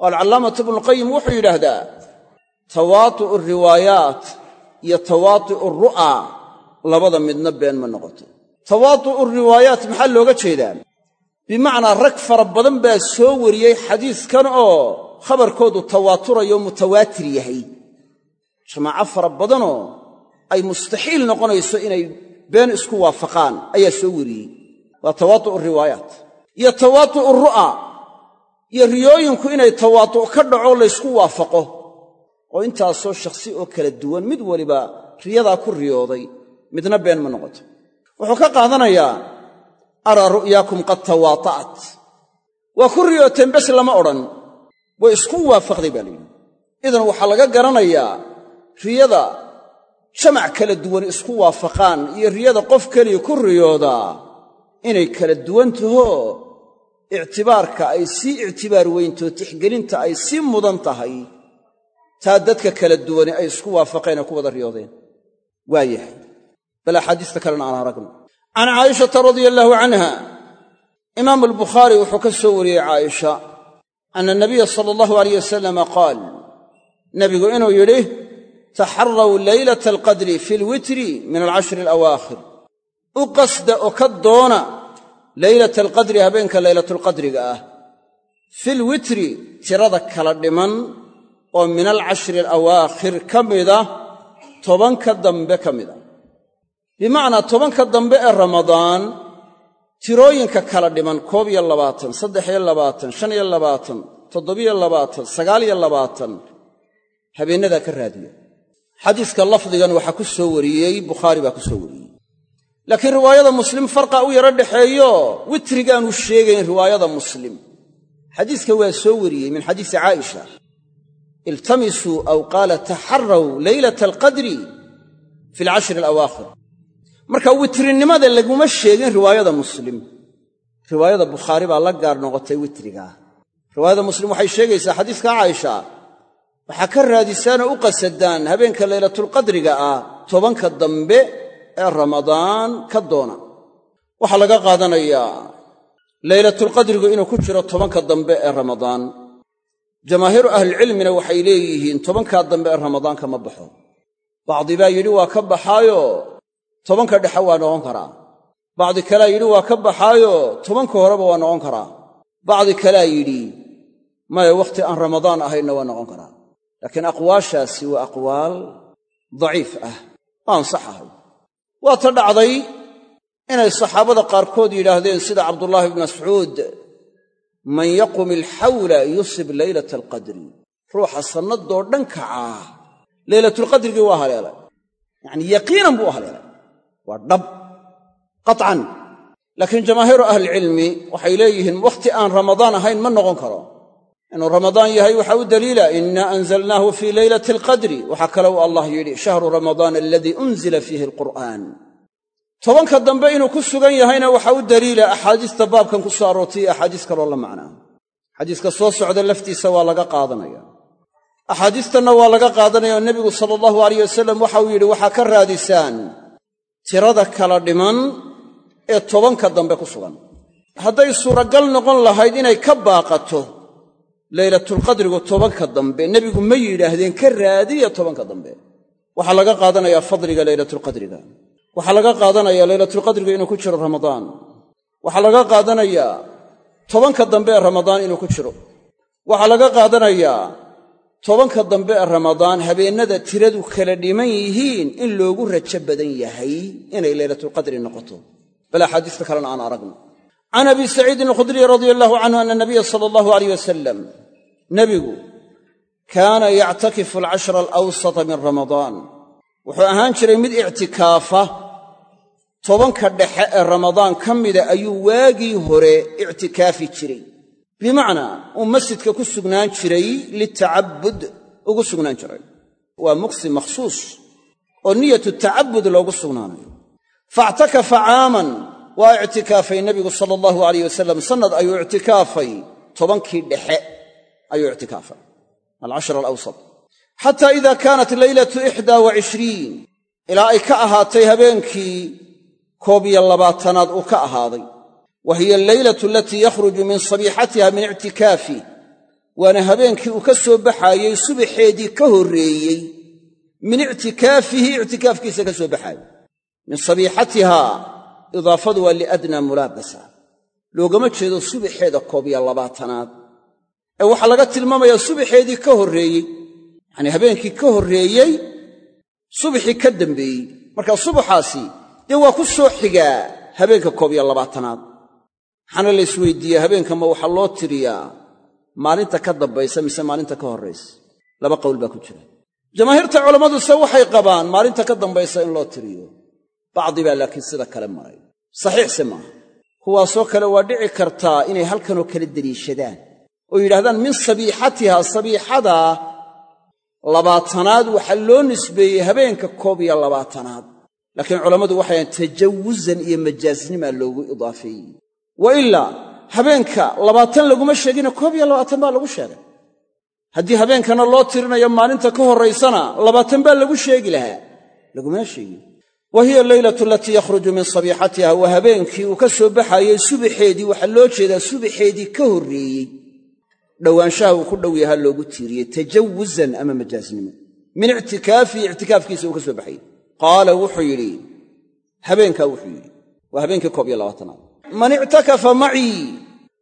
Oo alcallaamatu ibnuulqayim wuxuu yidhaahdaa tawaatu'u riwaayaat iyo tawaatu'u ru'aa labada midna been ma noqoto. Tawaatu'u riwaayaat maxaa looga jeedaa? Bimacnaa rag fara badan baa soo wariyey xadiiskan oo khabarkoodu tawaaturayo mutawaatir yahay. Jamaaco fara badanoo ay mustaxiil noqonayso inay been isku waafaqaan ayaa soo wariyey. Waa tawaatu'u riwaayaat iyo tawaatu'u ru'aa iyo riyooyinku inay tawaatu' ka dhaco laysku waafaqo. Oo intaasoo shakhsi oo kala duwan mid waliba riyadaa ku riyooday midna been ma noqoto. Wuxuu ka qaadanayaa araa ru'yaakum qad tawaata'at. Waa ku riyooteen lama odhan. Way isku waafaqday baa layidhi idan waxaa laga garanayaa riyada jamac kala duwan isku waafaqaan iyo riyada qof keliya ku riyoodaa inay kala duwan taho ictibaarka ay sii ictibaar weyntoo tixgelinta ay sii mudan tahay taa dadka kala duwani ay isku waafaqeen oo ku wada riyoodeen. Waa yahay bal axaadiista kalena aan aragno. Can caayishata radia allaahu canha imaamu albukhaari wuxuu ka soo wariyey caaisha ana nabiya sala allahu alayh wasalama qaal nabigu inuu yidhi taxaraw leylata alqadri fi lwitri min alcashri alawaakhir. U qasda oo ka doona leylata alqadri habeenka leylatulqadriga ah. Filwitri tirada kala dhiman oo min alcashri alawaakhir ka mida tobanka dambe ka mida bimacnaa tobanka dambe ee ramadaan tirooyinka kala dhiman koob iyo labaatan saddex iyo labaatan shan iyo labaatan toddobiyo labaatan sagaal iyo labaatan habeennadaa ka raadiya xadiiska lafdigan waxaa ku soo wariyey bukhaari baa ku soo wariyey. Laakiin riwaayada muslim farqa u yaro dhexeeyo witrigaanu sheegayn riwaayada muslim. Xadiiska waa soo wariyey min xadiisi caaisha. Iltamisuu aw qaala taxarraw leylata alqadri fi alcashri alawaakhir marka witrinimada laguma sheegin riwaayada muslim. Riwaayada bukhaari baa la gaar noqotay witrigaa riwaayada muslim waxay sheegaysaa xadiiska caaisha waxaa ka raadisaanoo u qasadaan habeenka laylatulqadriga ah tobanka dambe ee ramadaan ka doona. Waxaa laga qaadanayaa laylatulqadrigu inuu ku jiro tobanka dambe ee ramadaan. Jamaahiiru ahlilcilmina waxay leeyihiin tobankaa dambe ee ramadaanka ma baxo. Bacdi baa yidhi waa ka baxaayo tobanka dhexe waa noqon karaa. Bacdi kalea yidhi waa ka baxaayo. Tobanka horeba waa noqon karaa. Bacdi kalea yidhi maya wakhti aan ramadaan ahaynna waa noqon karaa. Laakiin aqwaashaasi waa aqwaal daciif ah aan sax ahay waa ta dhacday inay saxaabada qaarkood yidhaahdeen sida cabdullaahi bnu mascuud man yaqum ilxawla yusib leylata alqadri ruuxa sannadoo dhan kacaa. Leylatulqadrigii waa haleelay. Yacnii yaqiinan buu u haleelay waa dhab qaطcan laakiin jamaahiiru ahlicilmi waxay leeyihiin wakhti aan ramadaan ahayn ma noqon karo. Inuu ramadaan yahay waxaa u daliila inna anzalnaahu fii leylati alqadri waxaa kale uu allah yidhi shahru ramadaan aladii unzila fiihi alqur'aan tobanka dambe inuu ku sugan yahayna waxaa u daliila axaadiista baabkan ku soo aroortay iyo axaadiis kaloo la macnaa xadiiska soo socda laftiisa waa laga qaadanaya. Axaadiistanna waa laga qaadanaya oo nebigu sala allahu alayh wasalam waxa yidhi waxaa ka raadisaan tirada kala dhiman ee tobanka dambe ku sugan. Hadday suuragal noqon lahayd inay ka baaqato laylatulqadrigu tobanka dambe nebigu ma yidhaahdeen ka raadiya tobanka dambe. Waxaa laga qaadanayaa fadliga laylatulqadriga waxaa laga qaadanayaa laylatulqadriga inuu ku jiro ramadaan. Waxaa laga qaadanayaa tobanka dambe ee ramadaan inuu ku jiro. Waxaa laga qaadanayaa tobanka dambe ee ramadaan habeennada tiradu kala dhiman yihiin in loogu rajo badan yahay inay laylatulqadri noqoto. Bal axaadiista kalena aan aragno. Can abi saciidin alkhudriy radia allahu canhu ana nabiya sala allahu alayh wasalam nebigu kaana yactakifu alcashra alawsata min ramadaan. Wuxuu ahaan jiray mid ictikaafa. Tobanka dhexe ee ramadaan ka mida ayuu waagii hore ictikaafi jiray bimacnaa uu masjidka ku sugnaan jiray litacabud ugu sugnaan jiray. Waa muqsi makhsuus oo niyatu tacabud loogu sugnaanayo. Faactakafa caaman waa ictikaafay nebigu sala allahu alayh wasalam sannad ayuu ictikaafay tobankii dhexe ayuu ictikaafay. Alcashar alawsat. Xataa ida kaanat leylatu ixdaa wa cishriin ilaa ay ka ahaatay habeenkii koob iyo labaatanaad uu ka ahaaday wa hiya alleylatu alatii yakhruju min sabiixatiha min ictikaafi waana habeenkii uu ka soo baxaayey subaxeedii ka horreeyey. Min ictikaafihi ictikaafkiisa ka soo baxaayey. Min sabiixatiha idaafadu waa liadnaa mulaabasa loogama jeedo subaxeeda koob iyo labaatanaad. Ee waxaa laga tilmaamayaa subaxeedii ka horreeyey yacanii habeenkii ka horreeyey subaxii ka dambeeyey. Marka subaxaasi dee waa ku soo xigaa habeenka koob waxaana la isweydiiyaa habeenka ma waxaa loo tiriyaa? Maalinta ka dambaysa mise maalinta ka horraysa? Laba qowl baa ku jira. Jamaahiirta culammadu-se waxay qabaan maalinta ka dambaysa in loo tiriyo. Bacdi baa laakiin sida kale maray. Saxiixse maaha kuwaasoo kale waa dhici kartaa inay halkanoo kale deliishadaan. Oo yidhahdaan min sabiixatiha sabiixadaa labaatanaad waxaa loo nisbeeyey habeenka koob iyo labaatanaad. Laakiin culammadu waxay tajawusan iyo majaasnimaa loogu idaafeeyey wa ilaa habeenka labaatan laguma sheegina koob iyo labaatan baa lagu sheegay. Haddii habeenkana loo tirinayo maalinta ka horraysana labaatan baa lagu sheegi lahaa. Lagumana sheegin wa hiya alleylatu alatii yakhruju min sabiixatiha waa habeenkii uu ka soo baxaayey subaxeedii waxaa loo jeedaa subaxeedii ka horreeyey. Dhowaanshaha uu ku dhow yahaa loogu tiiriyey tajawusan ama majaasnimo. Min ictikaafihi ictikaafkiisa uu ka soo baxayey qaala wuxuu yidhi habeenkaa wuxuu yidhi waa habeenkii koob iyo labaatanaad man ictakafa macii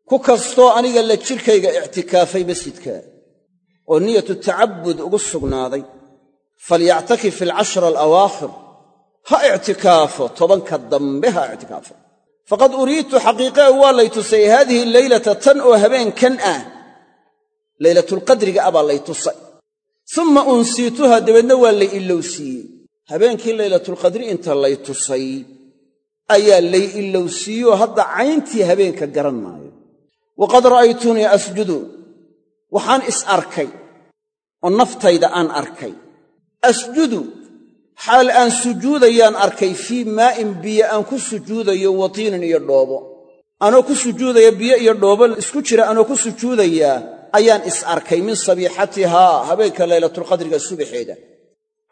ku kastoo aniga la jidhkayga ictikaafay masjidka oo niyatu tacabud ugu sugnaaday. Falyactakif fi alcashra alawaakhir ha ictikaafo tobanka dambe ha ictikaafo faqad uriidtu xaqiiqee waa lay tusay haadihi leylata tan oo habeenkan ah leylatulqadriga ah baa lay tusay. Summa unsiituha dabeedna waa lay ilowsiiyey. Habeenkii laylatulqadri inta lay tusay ayaa lay ilowsiiyoo hadda cayntii habeenka garan maayo. Waqad ra'aytunii asjudu waxaan is arkay oo naftayda aan arkay. Asjudu xaal aan sujuudayaan arkay fii maa'in biyo aan ku sujuudayo watiinin iyo dhoobo. Anoo ku sujuudaya biyo iyo dhoobo isku jira anoo ku sujuudayaa ayaan is arkay min sabiixatihaa habeenka laylatulqadriga subaxeeda.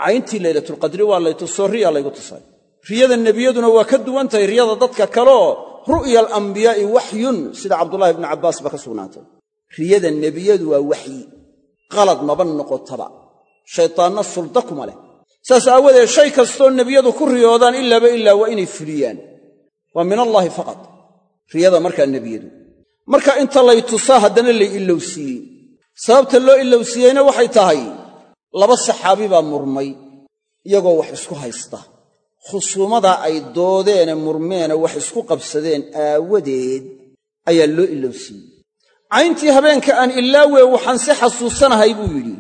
Cayntii laylatulqadri waa lay tusoo riyaa laygu tusay riyada nebiyaduna waa ka duwan tahay riyada dadka kaleoo ru'ya alambiyaa'i waxyun sida cabdullahi ibnu cabbaas ba ka sugnaatay. Riyada nebiyadu waa waxyi qalad maba noqotaba shaytaanna sulda kuma leh. Saas aawadeed shay kastoo nebiyadu ku riyoodaan ilaaba ilaa waa inay fuliyaan. Waa min allaahi faqad riyada markaa nebiyadu. Marka inta lay tusaa haddana lay ilowsiiyey sababta loo ilowsiiyeyna waxay tahay laba saxaabi baa murmay iyagoo wax isku haysta khusuumadaa ay doodeene murmeene wax isku qabsadeen aawadeed ayaa loo ilowsiiyey cayntii habeenka aan ilaawe waxaan si xasuusanahay buu yidhi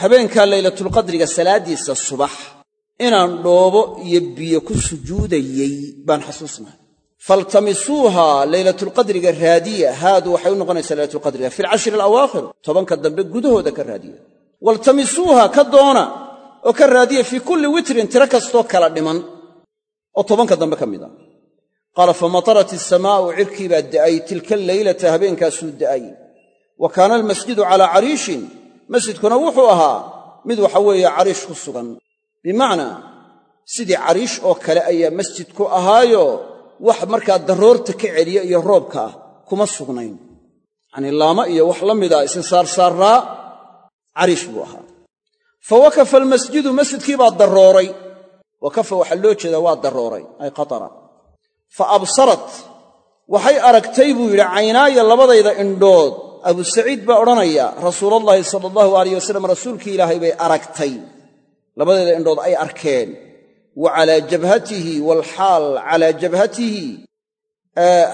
habeenkaa laylatulqadriga salaaddiisa subax inaan dhoobo iyo biyo ku sujuudayey baan xasuusnahay. Faltamisuuha laylatulqadriga raadiya haadu waxay u noqonaysaa laylatulqadriga fi alcashri alawaakhir tobanka dambe gudahooda ka raadiya. Waltamisuuha ka doona oo ka raadiya fii kulli witrin tiro kastoo kala dhiman oo tobanka dambe ka mid a qaala famatarat isamaa'u cirkii baa da'ay tilka leylata habeenkaasuu da'ay. Wa kaana almasjidu calaa cariishin. Masjidkuna wuxuu ahaa mid waxa weeye cariish ku sugan. Bimacnaa sidii cariish oo kale ayaa masjidku ahaayo wax markaa daroorta ka celiya iyo roobka ah kuma sugnayn. Yacanii laama iyo wax la mida isin saarsaarraa cariish buu ahaa. Fa wakafa almasjidu masjidkii baa wakafa waxaa loo jeedaa waa darooray ay qatara. Fa absarat waxay aragtay buu yidhi caynaaya labadayda indhood. Abu saciid baa odhanaya rasuulallaahi sala allahu alayh wasalam rasuulkii ilaahay bay aragtay. Labadayda indhood ay arkeen. Wa calaa jabhatihi waalxaal calaa jabhatihi.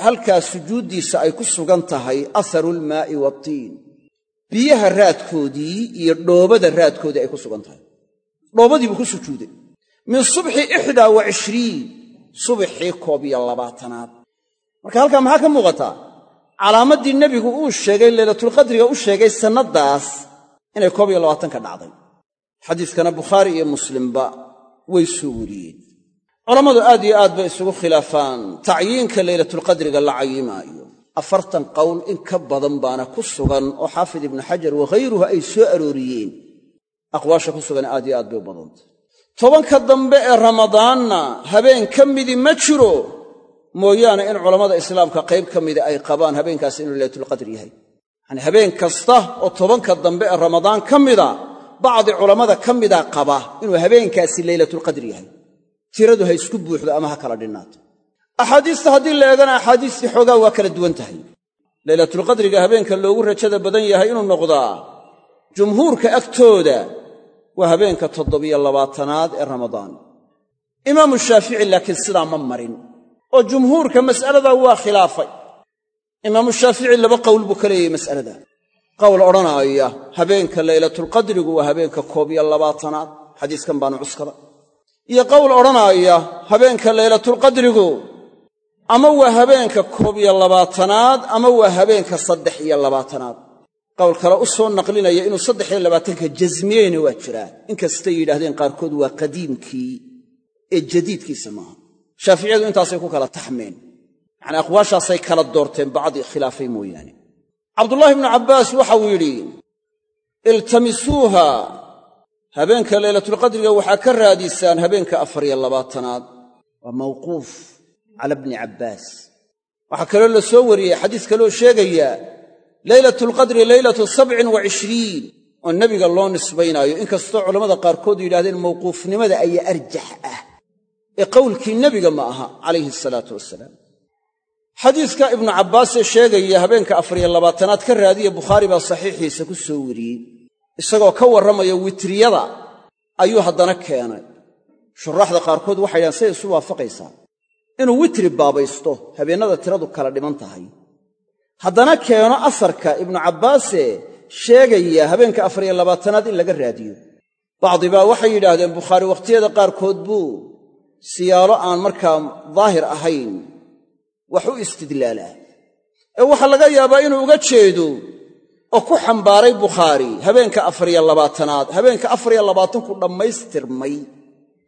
Halkaa sujuuddiisa ay ku sugan tahay aharu lmaa'i waatiin biyaha raadkoodii iyo dhoobada raadkoodii ay ku sugan tahay. Dhoobadii buu ku sujuuday min subxi ixdaa wa cishriin subxii koob iyo labaatanaad. Marka halkaa maxaa ka muuqataa calaamaddii nebigu uu sheegay laylatulqadriga u sheegay sannaddaas inay koob iyo labaatanka dhacday. Xadiiskana bukhaari iyo muslimba way soo wariyeen. Culammadu aad iyo aad bay isugu khilaafaan tacyiinka leylatulqadriga la cayimaayo. Afartan qowl in ka badan baana ku sugan oo xaafid ibnu xajar wakhayruhu ay soo arooriyeen. Aqwaasha ku sugan aad iyo aad bay u badantay tobanka dambe ee ramadaanna habeen ka midi ma jiro? Mooyaane in culammada islaamka qayb ka mida ay qabaan habeenkaasi inuu leylatulqadr yahay. Yacanii habeen kasta oo tobanka dambe ee ramadaan ka mida bacdi culammada ka mida qaba inuu habeenkaasi leylatulqadr yahay. Tiradu ha isku buuxdo ama ha kala dhinnaato axaadiista haddii la eegana axaadiistii xoogaa waa kala duwan tahay. Leylatulqadriga habeenka loogu rajada badan yahay inuu noqdaa jumhuurka agtooda waa habeenka toddobiyo labaatanaad ee ramadaan. Imaamu shaafici laakiin sidaa ma marin. Oo jumhuurka mas'aladaa waa khilaafay. Imaamu shaafici laba qowl buu ka leeyahay mas'alada. Qowl odhanaaya habeenka leylatulqadrigu waa habeenka koob iyo labaatanaad. Xadiiskan baanu cuskada iyo qowl odhanaaya habeenka leylatulqadrigu ama waa habeenka koob iyo labaatanaad ama waa habeenka saddex iyo labaatanaad qowl kale u soo naqlinaya inuu saddex iyo labaatanka jasmiyeyna waa jiraa inkastay yidhahdeen qaarkood waa qadiimkii ee jadiidkiisa maaha shaaficiyadu intaasay ku kala taxmeen. Yacanii aqwaashaasay kala doorteen bacdi khilaafay mooyaane. Cabdullaahi ibnu cabbaas waxau yidhi iltamisuuha habeenka leylatulqadriga waxaa ka raadisaan habeenka afar iyo labaatanaad. Waa mawquuf cala bni cabbaas. Waxaa kaloo la soo wariyey xadiis kaloo sheegaya leylatulqadri leylatu sabcin wa cishriin oo nebiga loo nisbaynaayo. Inkastoo culammada qaarkood yidhahdeen mawquufnimada ayaa arjax ah. Ee qowlkii nebiga ma aha calayhi salaatu wasalaam xadiiska ibnu cabbaasee sheegaya habeenka afariyo labaatanaad ka raadiya bukhaari baa saxiixiisa ku soo wariyey. Isagoo ka warramaya witriyada ayuu haddana keenay. Shuraaxda qaarkood waxay dhahaan say isu waafaqaysaa. Inuu witri baabaysto habeennada tiradu kala dhiman tahay haddana keeno asarka ibnu cabbaase sheegaya habeenka afariyo labaatanaad in laga raadiyo. Bacdibaa waxay yidhaahdeen bukhaari wakhtiyada qaarkood buu siyaalo aan markaa daahir ahayn wax u istidlaalaa ee waxaa laga yaabaa inuu uga jeedo oo ku xambaaray bukhaari habeenka afariyo labaatanaad habeenka afariyo labaatanku dhammaystirmay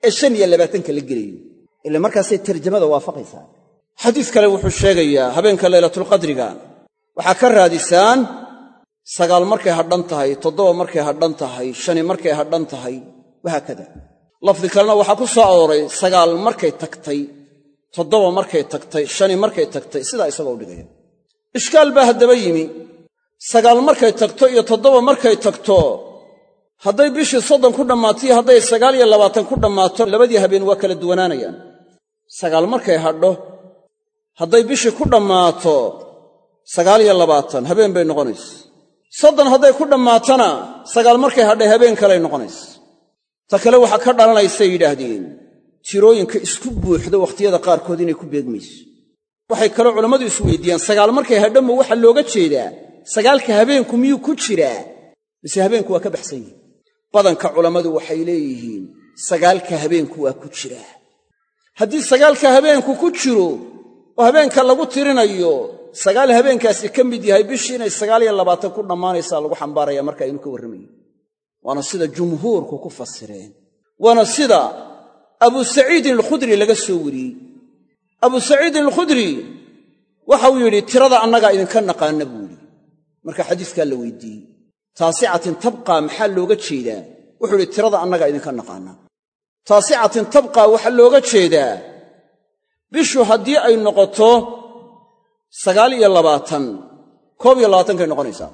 ee shan iyo labaatanka la gelayo. Ila markaasay tarjamada waafaqaysaa. Xadiis kale wuxuu sheegayaa habeenka leylatulqadriga waxaa ka raadisaan sagaal markay hadhan tahay toddoba markay hadhan tahay shani markay hadhan tahay wahaakada lafdi kalena waxaa ku soo arooray sagaal markay tagtay toddoba markay tagtay shani markay tagtay sidaa isagoo dhigaya. Ishkaal baa haddaba yimi sagaal markay tagto iyo toddoba markay tagto hadday bishii soddon ku dhammaato iyo hadday sagaal iyo labaatan ku dhammaato labadii habeen waa kala duwanaanayaan. Sagaal markay hadho hadday bishii ku dhammaato sagaal iyo labaatan habeen bay noqonaysa soddon hadday ku dhammaatana sagaal markay hadhay habeen kaley noqonaysa ta kale waxaa ka dhalanaysay yidhaahdeen tirooyinka isku buuxda wakhtiyada qaarkood inay ku beegmayso waxay kaloo culammadu isweydiiyaan sagaal markay hadhanma waxaa looga jeedaa? Sagaalka habeenku miyuu ku jiraa? Mise habeenku waa ka baxsan yihiin badanka culammadu waxay leeyihiin sagaalka habeenku waa ku jiraa. Haddii sagaalka habeenku ku jiro oo habeenka lagu tirinayo sagaal habeenkaasi ka mid yahay bishii inay sagaal iyo labaatan ku dhammaanaysaa lagu xambaaraya markaa inuu ka warramayo waana sida jumhuurku ku fasireen. Waana sida abu saciidin alkhudri laga soo wariyey. Abu saciidin alkhudri waxauu yidhi tirada annagaa idinka naqaana buu yidhi. Marka xadiiskaa la weydiiyey. Taasicatin tabqaa maxaa looga jeedaa? Wuxuu idhi tirada annagaa idinka naqaana. Taasicatin tabqaa waxaa looga jeedaa? Bishu haddii ay noqoto sagaal iyo labaatan koob iyo labaatankay noqonaysaa.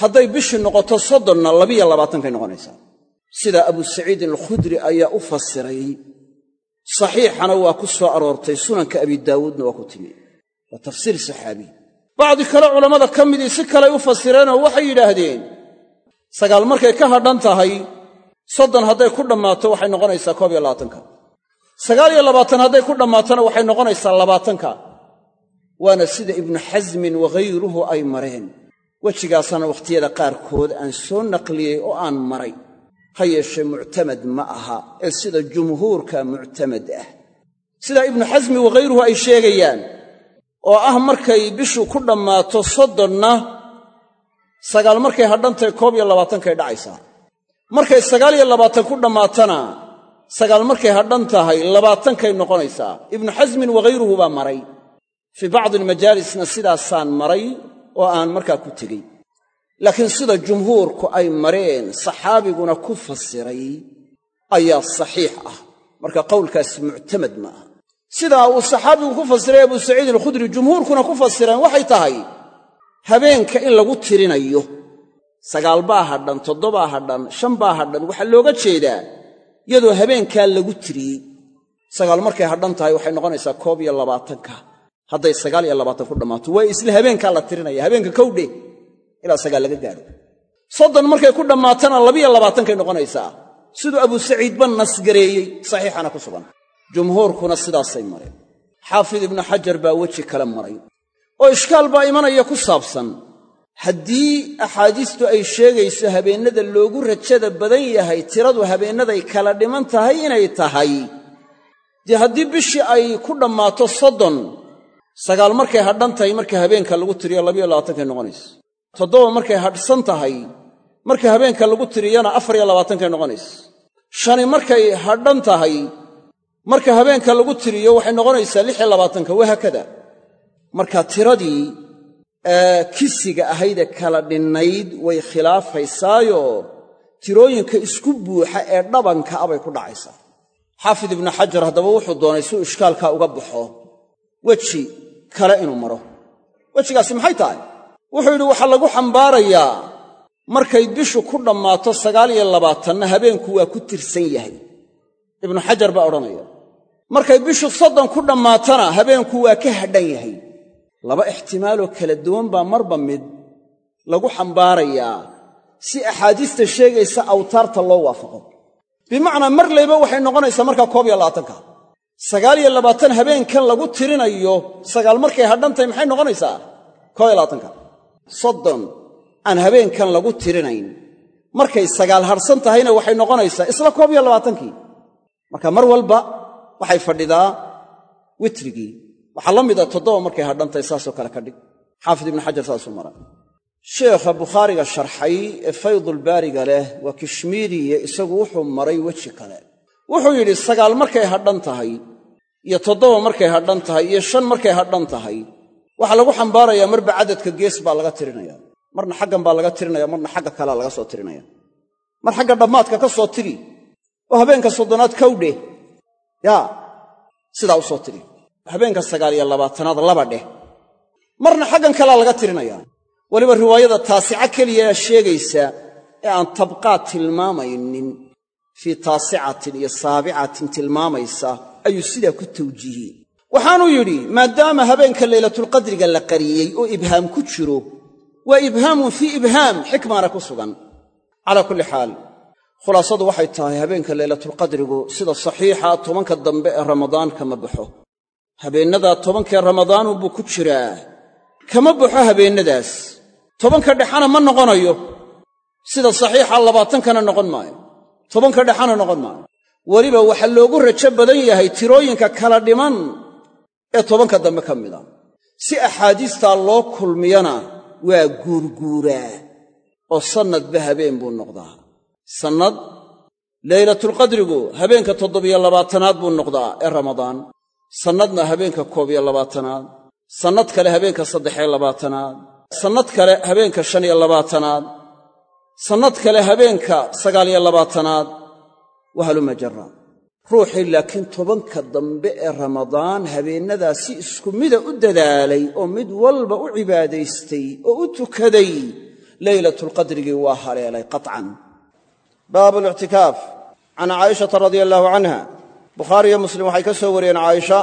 Hadday bishii noqoto soddonna labiyo labaatankay noqonaysaa. Sidaa abu saciidin alkhudri ayaa u fasiray saxiixana waa ku soo aroortay sunanka abi daawuudna waa ku timi. Waa tafsiir saxaabi. Bacdi kale culammada ka midii si kaley u fasireenoo waxay yidhaahdeen sagaal markay ka hadhan tahay soddon hadday ku dhammaato waxay noqonaysaa koob iyo labaatanka. Sagaal iyo labaatan hadday ku dhammaatona waxay noqonaysaa labaatanka waana sida ibnu xasmin waghayruhu ay mareen. Wejigaasana wakhtiyada qaarkood aan soo naqliyey oo aan maray. Ha yeeshee muctamad ma aha ee sida jumhuurka muctamad ah. Sidaa ibnu xasmi waghayruhu ay sheegayaan oo ah markay bishu ku dhammaato soddonna sagaal markay hadhantahay koob iyo labaatankay dhacaysaa. Markay sagaal iyo labaatan ku dhammaatana sagaal markay hadhan tahay labaatankay noqonaysaa. Ibnu xasmin waghayruhu baa maray fii bacdi almajaalisna sidaasaan maray oo aan markaa ku tegey. Laakiin sida jumhuurku ay mareen saxaabiguna ku fasiray ayaa saxiix ah. Marka qowlkaasi muctamad ma aha. Sidaa uu saxaabigu ku fasiray abuu saciid alkhudri jumhuurkuna ku fasireen waxay tahay habeenka in lagu tirinayo sagaal baa hadhan toddobaa hadhan shan baa hadhan waxaa looga jeedaa iyadoo habeenkaa lagu tiriyey. Sagaal markay hadhan tahay waxay noqonaysaa koob iyo labaatanka hadday sagaal iyo labaatan ku dhammaato. Waa isla habeenkaa la tirinaya. Habeenka kowdhe ilaa sagaal laga gaadho. Soddon markay ku dhammaatana labiyo labaatankay noqonaysaa. Siduu abuu saciidba nasgareeyey saxiixana ku sugan. Jumhuurkuna sidaasay mareen. Xaafid ibnu xajar baa weji kale maray. Oo ishkaal baa imanaya ku saabsan. Haddii axaadiistu ay sheegayso habeennada loogu rajada badan yahay tiradu habeennaday kala dhiman tahay inay tahay. Dee haddii bishii ay ku dhammaato soddon sagaal markay hadhan tahay marka habeenka lagu tiriyo labiyo labaatankay noqonaysa toddoba markay hadhsan tahay marka habeenka lagu tiriyana afar iyo labaatankay noqonaysa shani markay hadhan tahay marka habeenka lagu tiriyo waxay noqonaysaa lix iyo labaatanka wahaakada marka tiradii kisiga ahaydee kala dhinnayd way khilaafaysaayo tirooyinka isku buuxa ee dhabanka a bay ku dhacaysaa. Xaafid ibnu xajar haddaba wuxuu doonay suu ishkaalkaa uga baxo. Weji kale inuu maro. Wejigaasi maxay tahay? Wuxuu yidhi waxaa lagu xambaarayaa markay bishu ku dhammaato sagaal iyo labaatanna habeenku waa ku tirsan yahay. Ibnu xajar baa odhanaya markay bishu soddon ku dhammaatana habeenku waa ka hadhan yahay. Laba ixtimaaloo kala duwan baa marba mid lagu xambaarayaa si axaadiista sheegaysa awtaarta loo waafaqo. Bimacnaa mar layba waxay noqonaysaa markaa koob iyo labaatanka sagaal iyo labaatan habeenkan lagu tirinayo sagaal markay hadhan tahay maxay noqonaysaa? Koob iyo soddon aan habeenkan lagu tirinayn. Markay sagaal hadhsan tahayna waxay noqonaysaa isla koob iyo labaatankii. Marka mar walba waxay fadhidaa witrigii. Waxaa la mida toddoba markay hadhantahay saasoo kale ka dhig. Xaafid ibnu xajar saasuu mara sheekha bukhaariga sharxay ee faydulbaariga leh waa kishmiiriye isagu wuxuu maray weji kale. Wuxuu yidhi sagaal markay hadhan tahay iyo toddoba markay hadhan tahay iyo shan markay hadhan tahay waxaa lagu xambaarayaa marba cadadka gees baa laga tirinaya. Marna xaggan baa laga tirinaya marna xagga kalea laga soo tirinaya. Mar xagga dhammaadka ka soo tiri oo habeenka soddonaad kawdheh yaa sidaa u soo tiri. Habeenka sagaal iyo labaatanaad laba dheh. Marna xaggan kalea laga tirinaya. Weliba riwaayada taasica keliyaa sheegaysa ee aan tabqaad tilmaamaynin fii taasicatin iyo saabicatin tilmaamaysa ayuu sidaa ku tawjiihiyey waxaanuu yidhi maadaama habeenka laylatulqadriga la qariyey oo ibhaam ku jiro waa ibhaamun fii ibhaam xikmaana ku sugan. Calaa kulli xaal khulaasadu waxay tahay habeenka laylatulqadrigu sida saxiixa tobanka dambe ee ramadaan kama baxo. Habeennadaa tobankee ramadaanu buu ku jiraa. Kama baxo habeennadaas tobanka dhexana ma noqonayo. Sida saxiixa labaatankana noqon maayo. Tobanka dhexana noqon maayo weliba waxaa loogu rajo badan yahay tirooyinka kala dhiman ee tobanka dambe ka mida si axaadiistaa loo kulmiyana waa guurguuraa oo sannadba habeen buu noqdaa. Sannad laylatulqadrigu habeenka toddobiyo labaatanaad buu noqdaa ee ramadaan. Sannadna habeenka koob iyo labaatanaad. Sannad kale habeenka saddexiyo labaatanaad. Sannad kale habeenka shan iyo labaatanaad. Sannad kale habeenka sagaaliyo labaatanaad wahaluma jara ruuxii laakiin tobanka dambe ee ramadaan habeennadaa si isku mida u dadaalay oo mid walba u cibaadaystay oo u tukaday laylatulqadrigii waa haleelay qaطcan baabu lictikaaf can caayishata radia allaahu canha bukhaariyo muslim waxay ka soo wariyeen caaisha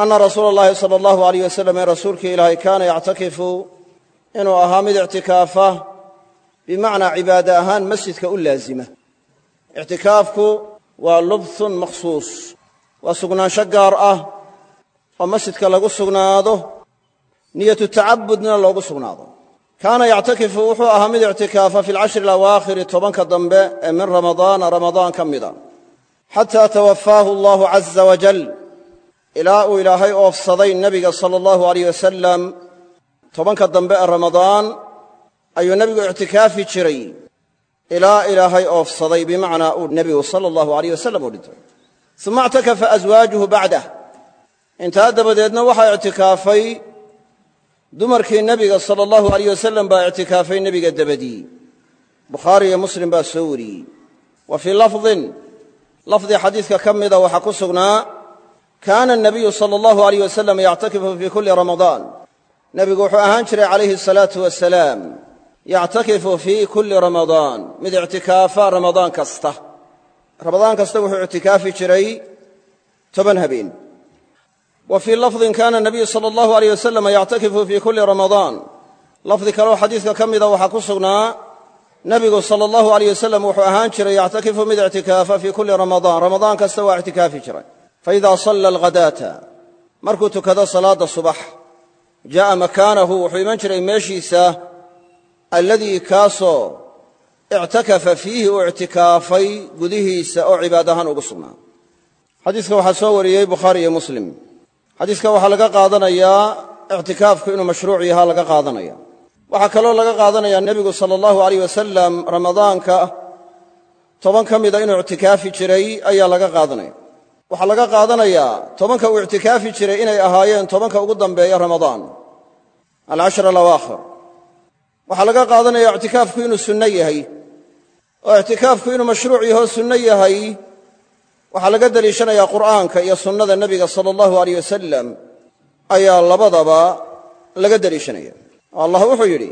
anna rasuula allahi sala allahu alayh wasalam ee rasuulkii ilaahay kaana yactakifu inuu ahaa mid ictikaafa bimacnaa ictikaafku waa lubthun makhsuus waa sugnaansho gaar ah oo masjidka lagu sugnaado niyatu tacabudna loogu sugnaado. Kaana yactakifu wuxuu ahaa mid ictikaafa fi alcashri alawaakhiri tobanka dambe ee min ramadaana ramadaan ka mida. Xataa tawafaahu allahu caza wajal ilaa uu ilaahay oofsaday nebiga sala allahu alayh wasalam tobanka dambe ee ramadaan ayuu nebigu ictikaafi jiray ilaa ilaahay oofsaday bimacnaa uu nebigu sala allahu alayh wasalam u dhintay. Uma ictakafa aswaajuhu bacdah. Intaa dabadeedna waxaa ictikaafay dumarkii nebiga sala allahu alayh wasalam baa ictikaafay nebiga dabadii. Bukhaari iyo muslim baa soo wariyey. Wa fii lafdin lafdi xadiidka ka mida waxaa ku sugnaa kaana anabiyu sala allahu alayh wasalam yactakifu fii kulli ramadaan. Nebigu wuxuu ahaan jiray calayhi asalaatu wasalaam yactakifu fii kulli ramadaan mid ictikaafa ramadaan kasta. Ramadaan kasta wuxuu ictikaafi jiray toban habeen. Wa fii lafdin kaana nabiyu sala allahu alayh wasalam yactakifu fii kulli ramadaan. Lafdi kaleoo xadiidka ka mida waxaa ku sugnaa nebigu sala allahu alayh wasalam wuxuu ahaan jiray yactakifu mid ictikaafa fii kulli ramadaan. Ramadaan kasta waa ictikaafi jiray. Faida salla alghadaata markuu tukado salaadda subax jaa'a makaanahu wuxuu iman jiray meeshiisa alladii kaasoo ictakafa fiihi uu ictikaafay gudihiisa oo cibaad ahaan ugu sugnaa. Xadiiska waxaa soo wariyey bukhaari iyo muslim. Xadiiska waxaa laga qaadanayaa ictikaafku inuu mashruuc yahaa laga qaadanaya. Waxaa kaloo laga qaadanayaa nebigu sala allahu alayh wasalam ramadaanka toban ka mida inuu ictikaafi jiray ayaa laga qaadanaya. Waxaa laga qaadanayaa tobanka uu ictikaafi jiray inay ahaayeen tobanka ugu dambeeya ramadaan. Alcashar alawaakhir waxaa laga qaadanaya ictikaafku inuu sunno yahay. Oo ictikaafku inuu mashruuc yahoo sunno yahay. Waxaa laga deliishanaya qur'aanka iyo sunnada nebiga sala allahu aleyh wasalam ayaa labadaba laga deliishanaya allah wuxuu yidhi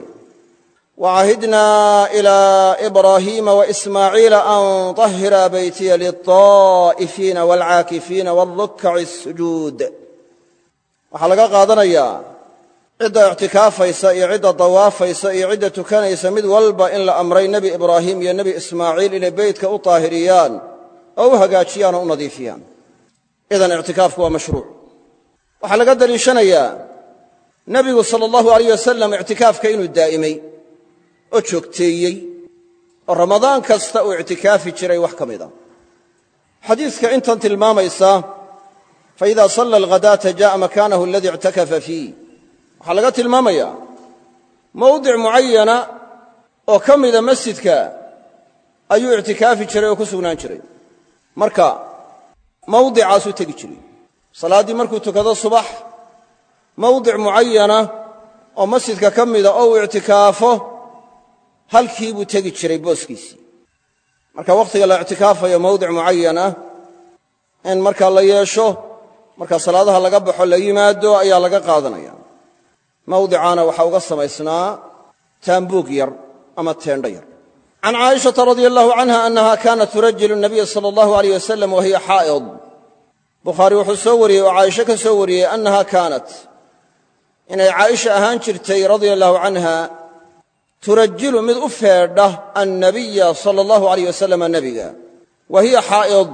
wacahidnaa ilaa ibraahiima waismaaciila an tahira beytiya lilطaa'ifiina waalcaakifiina waalrukaci asujuud waxaa laga qaadanayaa cidda ictikaafaysa iyo cidda dawaafaysa iyo cidda tukanaysa mid walba in la amray nebi ibraahim iyo nebi ismaaciil inay beytka u taahiriyaan oo u hagaajiyaan oo u nadiifiyaan. Idan ictikaafku waa mashruuc. Waxaa laga deliishanayaa nebigu sala allahu alayh wasalam ictikaafka inuu daa'imay oo joogteeyey oo ramadaan kasta uu ictikaafi jiray wax ka mid a xadiiska intan tilmaamaysa faida salla alghadaata jaءa makaanahu aladii ictakafa fiih waxaa laga tilmaamayaa mawdic mucayana oo ka mida masjidka ayuu ictikaafi jiray oo ku sugnaan jiray. Marka mawdicaasuu tegi jiray. Salaaddii markuu tukado subax mawdic mucayana oo masjidka ka mida oo uu ictikaafo halkii buu tegi jiray booskiisii marka wakhtiga la ictikaafayo mawdic mucayan ah in markaa la yeesho marka salaadaha laga baxo la yimaado ayaa laga qaadanaya mawdicaana waxaa uga samaysnaa taambuug yar ama teendho yar. Can caaishata radia allahu canha annaha kaanat turajilu nabiya sala allahu aleyh wasalam wa hiya xaa'id bukhaari wuxuu soo wariyey oo caaisho ka soo wariyey annaha kaanat. Inay caaisha ahaan jirtay radia allahu canha turajilu mid u feedha annabiya sala allahu alayh wasalama nebiga wa hiya xaa'id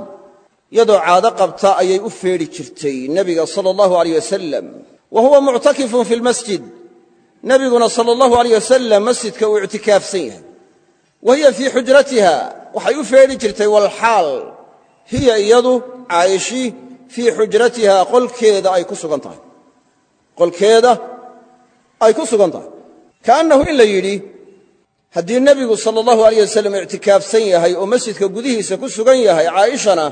yadoo caado qabta ayay u feedhi jirtay nebiga sala allahu alayh wasalam wa huwa muctakifun fi lmasjid nebiguna sala allahu alayh wasalam masjidka uu ictikaafsan yahay wa hiya fii xujratiha waxay u feedhi jirtay walxaal hiya iyadu caa'ishi fii xujratiha qolkeeda ay ku sugan tahay qolkeeda ay ku sugan tahay kaannahu in la yidhi haddii nebigu sala allahu alayh wasalam ictikaafsan yahay oo masjidka gudihiisa ku sugan yahay caa'ishana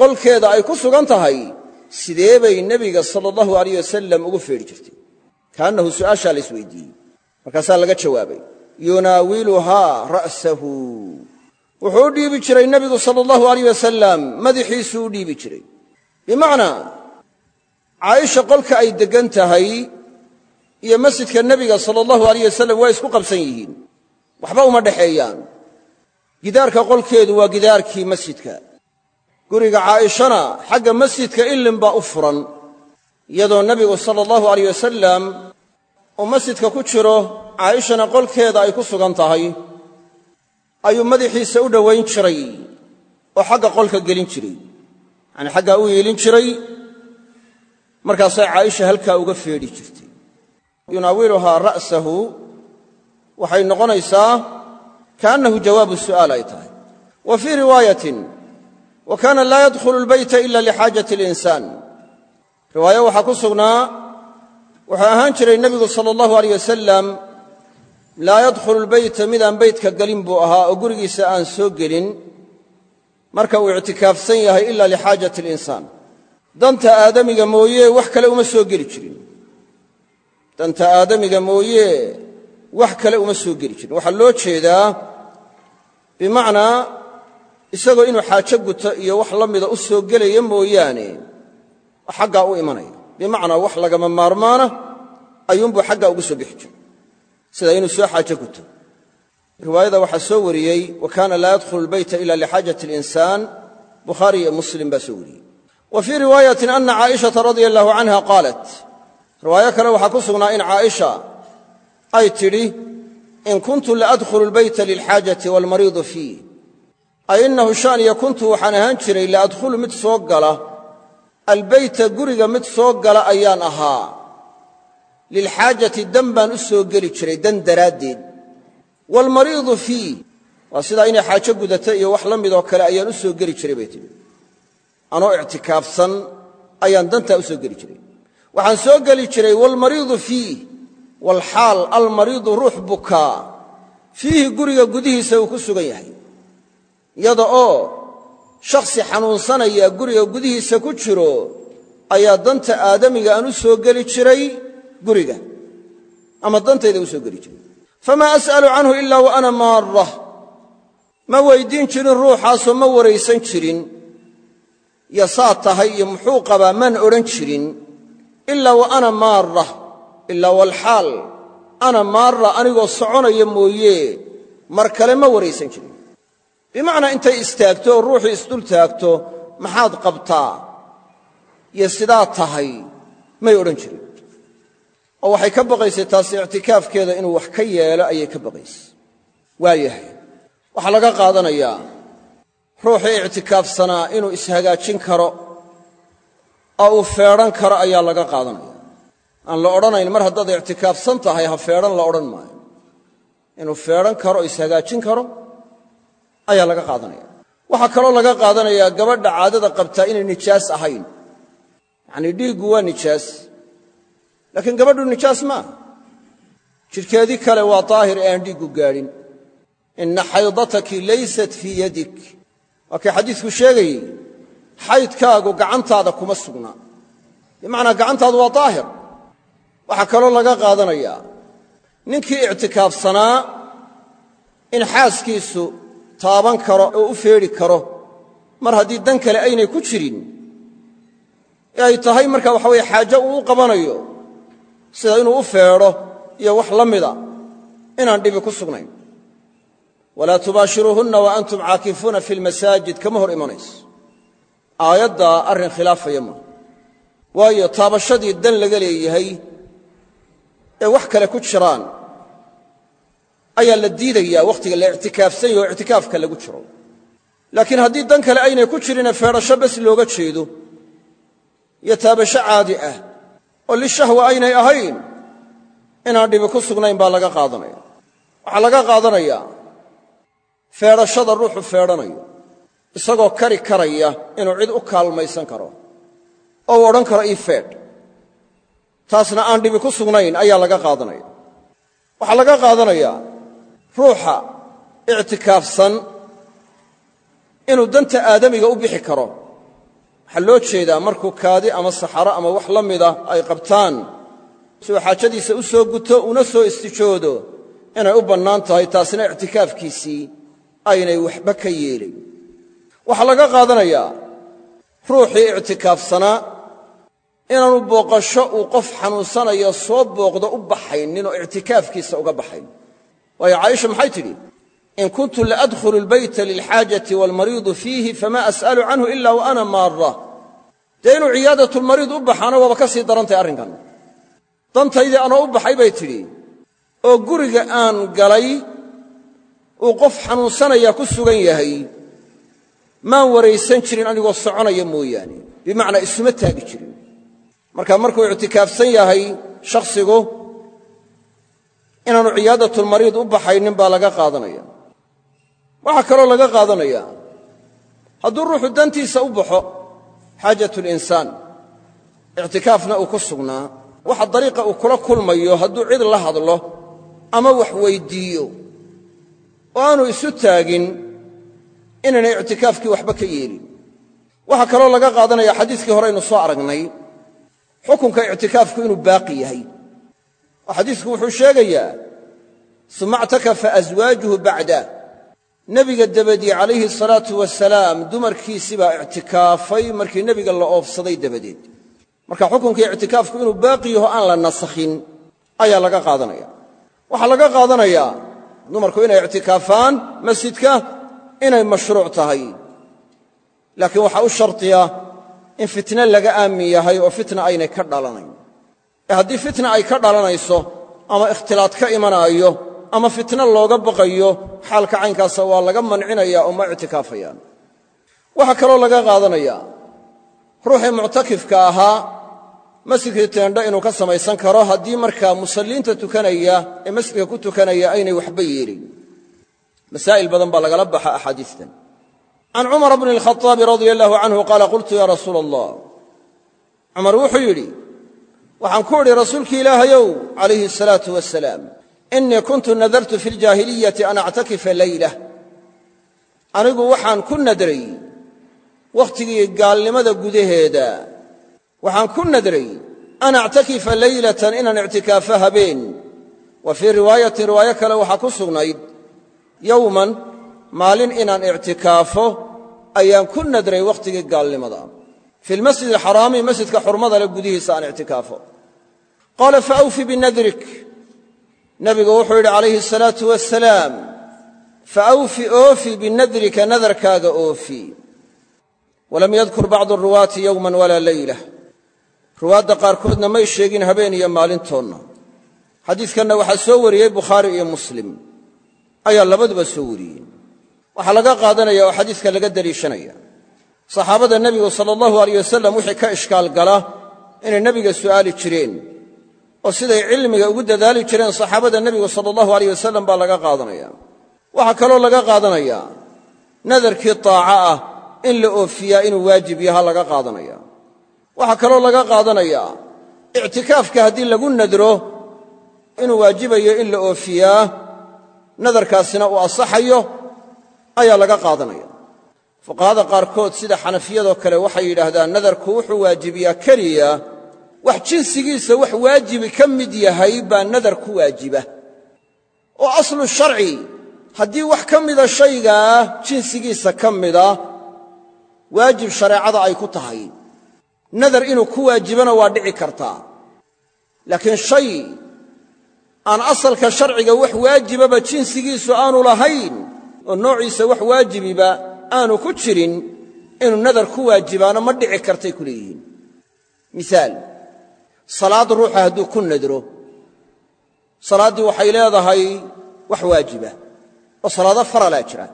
qolkeeda ay ku sugan tahay sidee bay nebiga sala allahu alayh wasalam ugu feedhi jirtay? Kaannahu su'aashaa la isweydiiyey. Markaasaa laga jawaabay yunaawiluhaa ra'sahu. Wuxuu u dhiibi jiray nebigu sala allahu alayh wasalam madaxiisuu u dhiibi jiray. Bimacnaa caaisha qolka ay deggan tahay iyo masjidka nebiga sala allahu alayh wasalam waa isku qabsan yihiin. Waxba uma dhexeeyaan gidaarka qolkeedu waa gidaarkii masjidka guriga caa'ishana xagga masjidka ilin baa u furan iyadoo nebigu sala allahu alayh wasalam uu masjidka ku jiro caa'ishana qolkeeda ay ku sugan tahay. Ayuu madaxiisa u dhowayn jiray oo xagga qolka gelin jiray. Yacanii xaggaa u yeelin jiray markaasay caaisha halkaa uga feedhi jirtay. Yunaawiluhaa ra'sahu waxay noqonaysaa kaannahu jawaabu su'aal ay tahay. Wa fii riwaayatin wa kaana laa yadkhulu lbeyta ila lixaajati alinsaan riwaayo waxaa ku sugnaa wuxuu ahaan jiray nebigu sala allahu alayh wasalam laa yadkhulu lbeyta midaan beytka gelin buu ahaa oo gurigiisa aan soo gelin. Marka uu ictikaafsan yahay ila lixaajati alinsaan danta aadamiga mooye wax kale uma soo geli jirin. Waxaa loo jeedaa isagoo inuu xaajo guto iyo wax la mida u soo gelaya mooyaane xaggaa u imanaya. Bimacnaa wax lagama maarmaana ayuunbuu xaggaa ugu soo bixi jiray. Sida inuu soo xaajo guto. Riwaayada waxaa soo wariyey wa kaana laa yadkhulu lbeyta ila lixaajati alinsaan. Bukhaari iyo muslim baa soo wariyey. Wa fii riwaayatin ana caaishata radia allahu canha qaalat. Riwaayo kale waxaa ku sugnaa in caaisha ay tidhi in kuntu laadkhulu lbeyta lilxaajati waalmariidu fiih ay innahu sha'niya kuntu waxaan ahaan jiray laadkhulu mid soo gala. Albeyta guriga mid soo gala ayaan ahaa. Lilxaajati dan baan u soo geli jiray dan daraaddeed. Waalmariidu fiih waa sidaa inay xaajo gudata iyo wax la midoo kale ayaan u soo geli jiray bay tihi anoo ictikaafsan ayaan dantaa u soo geli jiray. Waxaan soo geli jiray waalmariidu fiih walxaal almariidu ruux bukaa fiihi guriga gudihiisa uu ku sugan yahay iyada oo shakhsi xanuunsanaya guriga gudihiisa ku jiro ayaa danta aadamiga aan u soo geli jiray guriga. Ama dantayda u soo geli jiray. Famaa as'alu canhu ilaa wa ana maarah ma weyddiin jirin ruuxaasoo ma waraysan jirin. Yo saa tahay iyo muxuu qabaa maan odhan jirin. Ilaa wa ana maarah ilaa walxaal ana maara anigoo soconaya mooye. Mar kale ma waraysan jirin bimacnaa intay istaagto oo ruuxii isdul taagto maxaad qabtaa? Iyo sidaa tahay may odhan jirin. Oo waxay ka baqaysay taasi ictikaafkeeda inuu wax ka yeelo ayay ka baqaysay. Waayahay waxaa laga qaadanayaa ruuxii ictikaafsanaa inuu ishagaajin karo oo uu feedhan karo ayaa laga qaadanaya. Aan la odhanayn mar haddaad ictikaafsan tahay ha feedhan la odhan maayo. Inuu feedhan karo o ishagaajin karo ayaa laga qaadanaya. Waxaa kaloo laga qaadanayaa gabadha caadada qabtaa inay nijaas ahayn. Yacnii dhiiggu waa nijaas laakiin gabadhu nijaas maaha jidhkeedii kale waa daahir ee aan dhiiggu gaadhin inna xaydataki laysat fii yadik. Waa kii xadiidku sheegayey xaydkaagu gacantaada kuma sugnaa bimacnaa gacantaadu waa daahir. Waxaa kaloo laga qaadanayaa ninkii ictikaafsanaa in xaaskiisu taaban karo oo u feedhi karo. Mar haddii dan kale aynay ku jirin ee ay tahay marka waxa weye xaajo uu u qabanayo sida inuu u feedho iyo wax la mida inaan dhibi ku sugnayn. Walaa tubaashiruuhunna wa antum caakifuuna fi lmasaajid kama hor imanayso. Aayaddaa arrin khilaafaya maaha waayo taabashadii dan laga leeyahay ee wax kale ku jiraan ayaa la diidayaa wakhtiga la ictikaafsan yaho ictikaafka lagu jiro. Laakiin haddii dan kale aynay ku jirinee feedhasho bes looga jeedo iyo taabasho caadi ah oo lishahwa aynay ahayn inaan dhibi ku sugnayn baa laga qaadanaya. Waxaa laga qaadanayaa feedhashada ruuxu feedhanayo isagoo kari karaya inuu cid u kaalmaysan karo oo uu odhan karo ii feedh taasna aan dhibi ku sugnayn ayaa laga qaadanaya. Waxaa laga qaadanayaa ruuxa ictikaafsan inuu danta aadamiga u bixi karo. Waxaa loo jeedaa markuu kaadi ama saxaro ama wax la mida ay qabtaan si uu xaajadiisa u soo guto una soo istijoodo inay u bannaan tahay taasina ictikaafkiisii aynay waxba ka yeelayn waxaa laga qaadanayaa ruuxii ictikaafsanaa inaanu booqasho uu qof xanuunsanayo soo booqdo u baxaynin oo ictikaafkiisa uga baxayn waayo caaisha maxay tidhi? In kuntu laadkhulu lbeyta lilxaajati waalmariidu fiihi fama as'alu canhu ila wa ana maara dee inuu ciyaadatulmariid u baxaana waaba ka sii darantahay arrinkan. Dantaydii anoo u baxay bay tidhi oo guriga aan galay uu qof xanuunsanaya ku sugan yahay maan waraysan jirin anigoo soconaya mooyaane. Bimacnaa isuma taagi jirin. Marka markuu ictikaafsan yahay shakhsigu inaanu ciyaadatulmariid u baxaynin baa laga qaadanaya. Waxaa kaloo laga qaadanaya hadduu ruuxu dantiisa u baxo xaajatulinsaan ictikaafna uu ku sugnaa. Waxa dariiqa uu kula kulmayo hadduu cid la hadlo ama wax weyddiiyo oo aanu isu taagin inaynay ictikaafkii waxba ka yeelin. Waxaa kaloo laga qaadanaya xadiiskii hore aynu soo aragnay xukunka ictikaafku inuu baaqi yahay oo xadiisku wuxuu sheegayaa suma actakafa aswaajuhu bacda. Nebiga dabadii calayhi salaatu wasalaam dumarkiisii baa ictikaafay markii nebiga la oofsaday dabadeed. Marka xukunkii ictikaafku inuu baaqi yaho aan la nasakhin ayaa laga qaadanaya. Waxaa laga qaadanayaa dumarku inay ictikaafaan masjidka inay mashruuc tahay. Laakiin waxaa u shardiya in fitne laga aamin yahay oo fitna aynay ka dhalanayn ee haddii fitna ay ka dhalanayso ama ikhtilaad ka imanaayo ama fitno looga baqayo xaalka caynkaasa waa laga mancinaya oo ma ictikaafayaan. Waxaa kaloo laga qaadanayaa ruuxii muctakifka ahaa masjidkii teendho inuu ka samaysan karo haddii markaa musalliinta tukanaya ee masjidka ku tukanaya aynay waxba yeelin. Masaa'il badan baa lagala baxa axaadiistan. Can cumara bni alkhaaabi radia allahu canhu qaala qultu ya rasuula allah cumar wuxuu waxaan ku idhi rasuulki ilaahayow calayhi asalaatu wasalaam innii kuntu nadartu fi ljaahiliyati an actakifa leylah anigu waxaan ku nadray wakhtigii gaalnimada gudaheeda. Waxaan ku nadray an actakifa leylatan inaan ictikaafo habeen. Wa fii riwaayatin riwaayo kale waxaa ku sugnayd yowman maalin inaan ictikaafo ayaan ku nadray wakhtigii gaalnimada fi lmasjid alxaraami masjidka xurmada le gudihiisa aan ictikaafo qaala faawfi binadrik nabigu wuxuu yidhi calayhi asalaatu wasalaam faawfi oofi binadrika nadarkaaga oofi walam yadkur bacdu ruwaati yowman walaa leylah ruwaadda qaarkoodna may sheegin habeen iyo maalintoonna xadiidkanna waxaa soo wariyey bukhaari iyo muslim ayaa labaduba soo wariyey waxaa laga qaadanaya oo xadiiska laga deliishanaya saxaabada nebigu sala allahu aleyh wasalam wixii ka ishkaal gala inay nebiga su'aali jireen. oo siday cilmiga ugu dadaali jireen saxaabada nebigu sala allahu aleyh wasalam baa laga qaadanaya. waxaa kaloo laga qaadanayaa nadarkii taaca ah in la oofiyaa inuu waajib yaha laga qaadanaya. waxaa kaloo laga qaadanayaa ictikaafka haddii lagu nadro inuu waajibayo in la oofiyaa nadarkaasina uu asaxayo ayaa laga qaadanaya fuqahada qaarkood sida xanafiyadoo kale waxay yidhaahdaan nadarku wuxuu waajibiyaa keliya wax jinsigiisa wax waajibi ka mid yahay baa nadar ku waajiba. Oo aslu sharci haddii wax ka mida shaygaa jinsigiisa ka mida waajib shareecada ay ku tahay. Nadar inuu ku waajibana waa dhici kartaa. Laakiin shay aan asalka sharciga wax waajibaba jinsigiisu aanu lahayn oo noociisa wax waajibiba aanu ku jirin inuu nadar ku waajibaana ma dhici kartay ku leeyihiin. Miaal salaad ruuxa hadduu ku nadro salaaddii waxay leedahay wax waajiba oo salaado faralaa jira.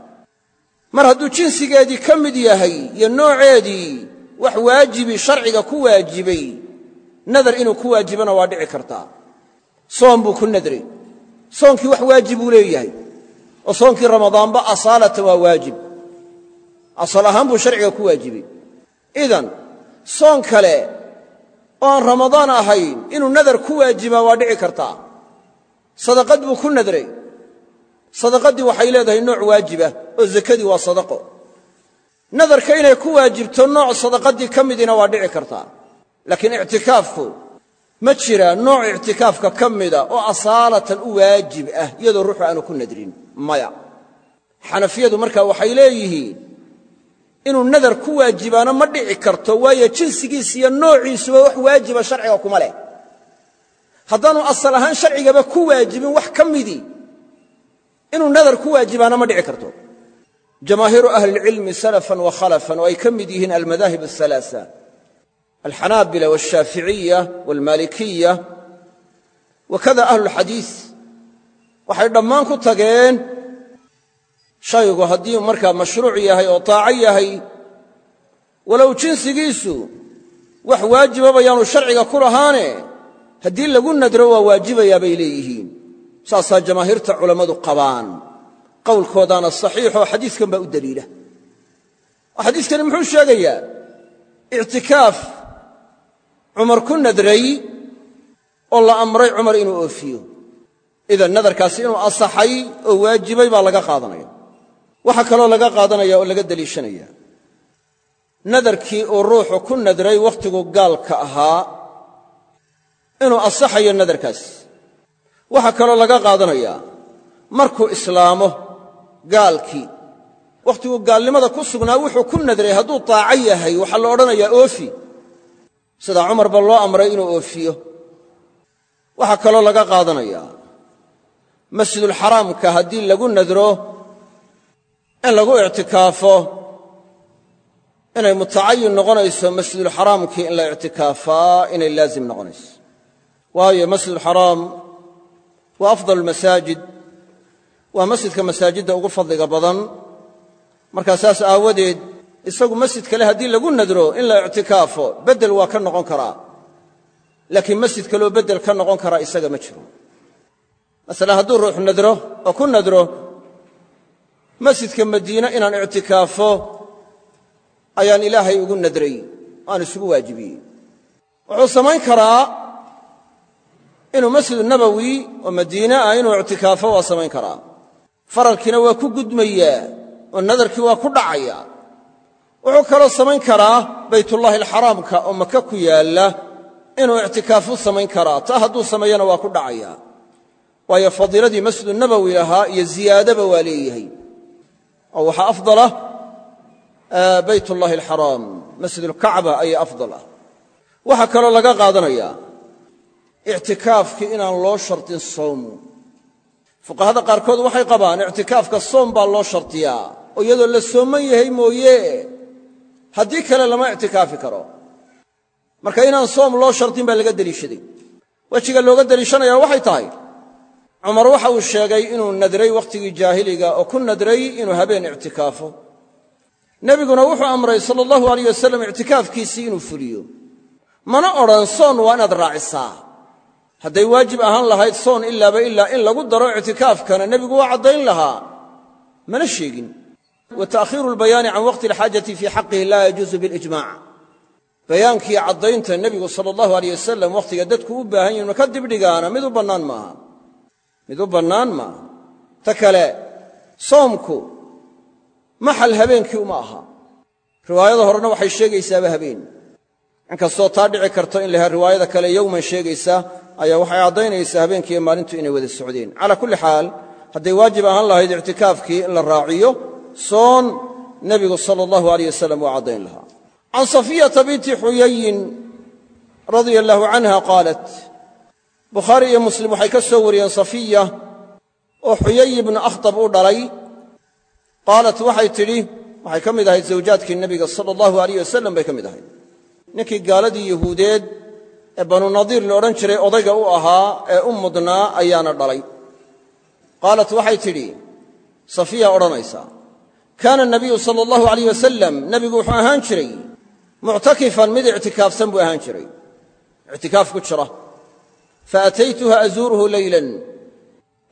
Mar hadduu jinsigeedii ka mid yahay iyo nooceedii wax waajibi sharciga ku waajibay nadar inuu ku waajibana waa dhici kartaa. Soon buu ku nadray. Soonkii wax waajib buu leeyahay oo soonkii ramadaanba asaalatan waa waajib asal ahaan buu sharciga ku waajibay. Idan soon kale oo aan ramadaan ahayn inuu nadar ku waajibaa waa dhici kartaa. Sadaqad buu ku nadray. Sadaqaddii waxay leedahay nooc waajibah oo zakadii waa sadaqo. Nadarka inay ku waajibto nooc sadaqaddii ka midina waa dhici kartaa. Laakiin ictikaafku ma jira nooc ictikaafka ka mida oo asaalatan u waajib ah iyadoo ruuxu aanu ku nadrin. Maya. Xanafiyadu markaa waxay leeyihiin inuu nadar ku waajibaana ma dhici karto waayo jinsigiis iyo noociisuba wax waajiba sharciga kuma leh. Haddaanu asal ahaan sharcigaba ku waajibin wax ka midii inuu nadar ku waajibaana ma dhici karto. Jamaahiiru ahlilcilmi salafan wa khalafan oo ay ka mid yihiin almadaahib aalaaa alxanaabila walshaaficiya walmaalikiya wakada ahlulxadiis waxay dhammaan ku tageen shaygu haddii markaa mashruuc yahay oo taaco yahay walow jinsigiisu wax waajibaba yaanu sharciga ku lahaane haddii lagu nadro waa waajibayaa bay leeyihiin. Saasaa jamaahiirta culammadu qabaan. Qowlkoodaana saxiixoo xadiiskan baa u daliila. Oo muxuu sheegayaa ictikaaf cumar ku nadray oo la amray cumar inuu oofiyo. Idan nadarkaasi inuu asaxay oo waajibay baa laga qaadanaya waxaa kaloo laga qaadanaya oo laga deliishanaya nadarkii uu ruuxu ku nadray wakhtigu gaalka ahaa inuu asaxayo nadarkaas. Waxaa kaloo laga qaadanayaa markuu islaamo gaalkii wakhtiguu gaalnimada ku sugnaa wuxuu ku nadray hadduu taaco yahay waxaa la odhanayaa oofi. Sida cumarba loo amray inuu oofiyo. Waxaa kaloo laga qaadanayaa masjidulxaraamka haddii lagu nadro in lagu ictikaafo inay mutacayin noqonayso masjidulxaraamkii in la ictikaafaa inay laazim noqonayso. Waayo masjidulxaraam waa afdal masaajid waa masjidka masaajidda ugu fadliga badan. Markaa saas aawadeed isagu masjid kale haddii lagu nadro in la ictikaafo beddel waa ka noqon karaa. Laakiin masjid kaloo beddel ka noqon karaa isaga ma jiro. Masalan hadduu ruux nadro oo ku nadro masjidka madiine inaan ictikaafo ayaan ilaahay ugu nadray aan isugu waajibiyey. Wuxuu samayn karaa inuu masjidu nabowi oo madiine ah inuu ictikaafo waa samayn karaa. Faralkiina waa ku gudmayaa oo nadarkii waa ku dhacaya. Wuxuu kaloo samayn karaa baytullaahi alxaraamka oo maka ku yaalla inuu ictikaafu samayn karaa. Taa hadduu sameeyana waa ku dhacaya. Waayo fadiiladii masjidu nabowi lahaa iyo ziyaadaba waa leeyahay oo waxaa afdala bayt ullaahi alxaraam masjidulkacba ayaa afdal ah waxaa kaloo laga qaadanayaa ictikaafkii inaan loo shardin sawmu fuqahada qaarkood waxay qabaan ictikaafka soom baa loo shardiyaa oo iyadoo la sooman yahay mooye haddii kale lama ictikaafi karo. Marka inaan soom loo shardin baa laga deliishaday. Wejiga looga deliishanaya waxay tahay cumar waxa uu sheegay inuu nadray wakhtigii jaahiliga oo ku nadray inuu habeen ictikaafo. Nebiguna wuxuu amray sala allahu alayh wasalam ictikaafkiisii inuu fuliyo. Mana odhan soon waa inaad raacisaa. Hadday waajib ahaan lahayd soon ilaaba ilaa in lagu daro ictikaafkana nebigu waa caddayn lahaa. Mana sheegin. Wa ta'khiiru lbayaani can waqti alxaajati fii xaqihi laa yajuusu bilijmac bayaankii caddaynta nebigu sala allahu aleyh wasalam wakhtiga dadku u baahan yihiin ka dibdhigaana mid u bannaan maaha mid u bannaan maaha ta kale soomku maxal habeenkii uma aha. Riwaayada horena waxay sheegaysaaba habeen. Inkastoo taa dhici karto in laha riwaayada kale yowman sheegaysa ayaa waxay caddaynaysaa habeenkiiyo maalintu inay wada socdeen. Calaa kulli xaal hadday waajib ahaan lahayd ictikaafkii in la raaciyo soon nebigu sala allahu aleyh wasalam waa caddayn lahaa. Can safiyata binti xuyayin radia allaahu canha qaalat bukhaari iyo muslim waxay ka soo wariyeen safiya oo xuyay ibnu akhtab u dhalay. Qaalat waxay tidhi waxay ka mid ahayd zawjaadkii nebiga sala allahu alayh wasalam bay ka mid ahayd. Ninkii gaaladii yahuudeed ee banu nadiir la odhan jiray odayga u ahaa ee u mudnaa ayaana dhalay. Qaalat waxay tidhi safiya odhanaysaa kaana nabiyu sala allahu alayh wasalam nebigu wuxuu ahaan jiray. Muctakifan mid ictikaafsan buu ahaan jiray. Ictikaaf ku jira fa ataytuha azuuruhu leylan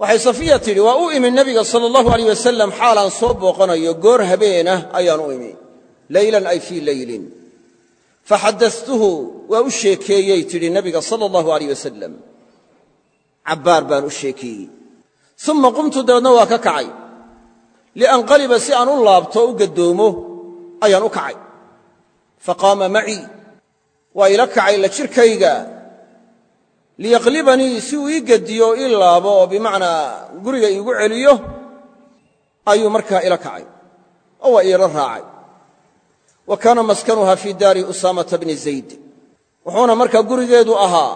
waxay safiya tidhi waa u imi nebiga sala allahu alayh wasalam xaalaan soo booqanayo goor habeenah ayaan u imi leylan ay fii leylin faxadatuhu waa u sheekeeyey tidhi nebiga sala allahu alayh wasalam cabbaar baan u sheekeeyey uma qumtu dabeedna waa ka kacay lianqaliba si aan u laabto o u gaddoomo ayaan u kacay faqaama macii waa ila kacay la jirkayga liyaqlibanii si uu ii gediyo o ii laabo oo bimacnaa guriga iigu celiyo ayuu markaa ila kacay oo waa iila raacay. Wa kaana maskanuha fii daari usaamata bni zayd. Wuxuuna markaa gurigeedu ahaa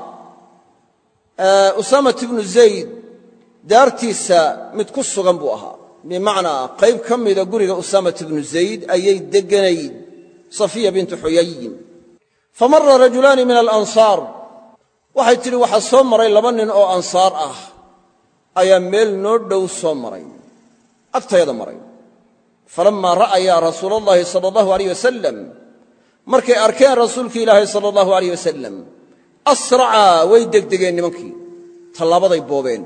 usaamat bnu zayd daartiisa mid ku sugan buu ahaa. Bimacnaa qayb ka mida guriga usaamat bnu zayd ayay degganayd safiya bintu xuyayin. Famara rajulaani min alansaar waxay tidhi waxaa soo maray laba nin oo ansaar ah. Ayaa meel noo dhow soo maray. Agtayada maray. Falammaa ra'ayaa rasuula allahi sala allahu wasalam markay arkeen rasuulkii ilaahay sala allahu alayh wasalam asracaa way degdegeen nimankii. Tallaabaday boobeen.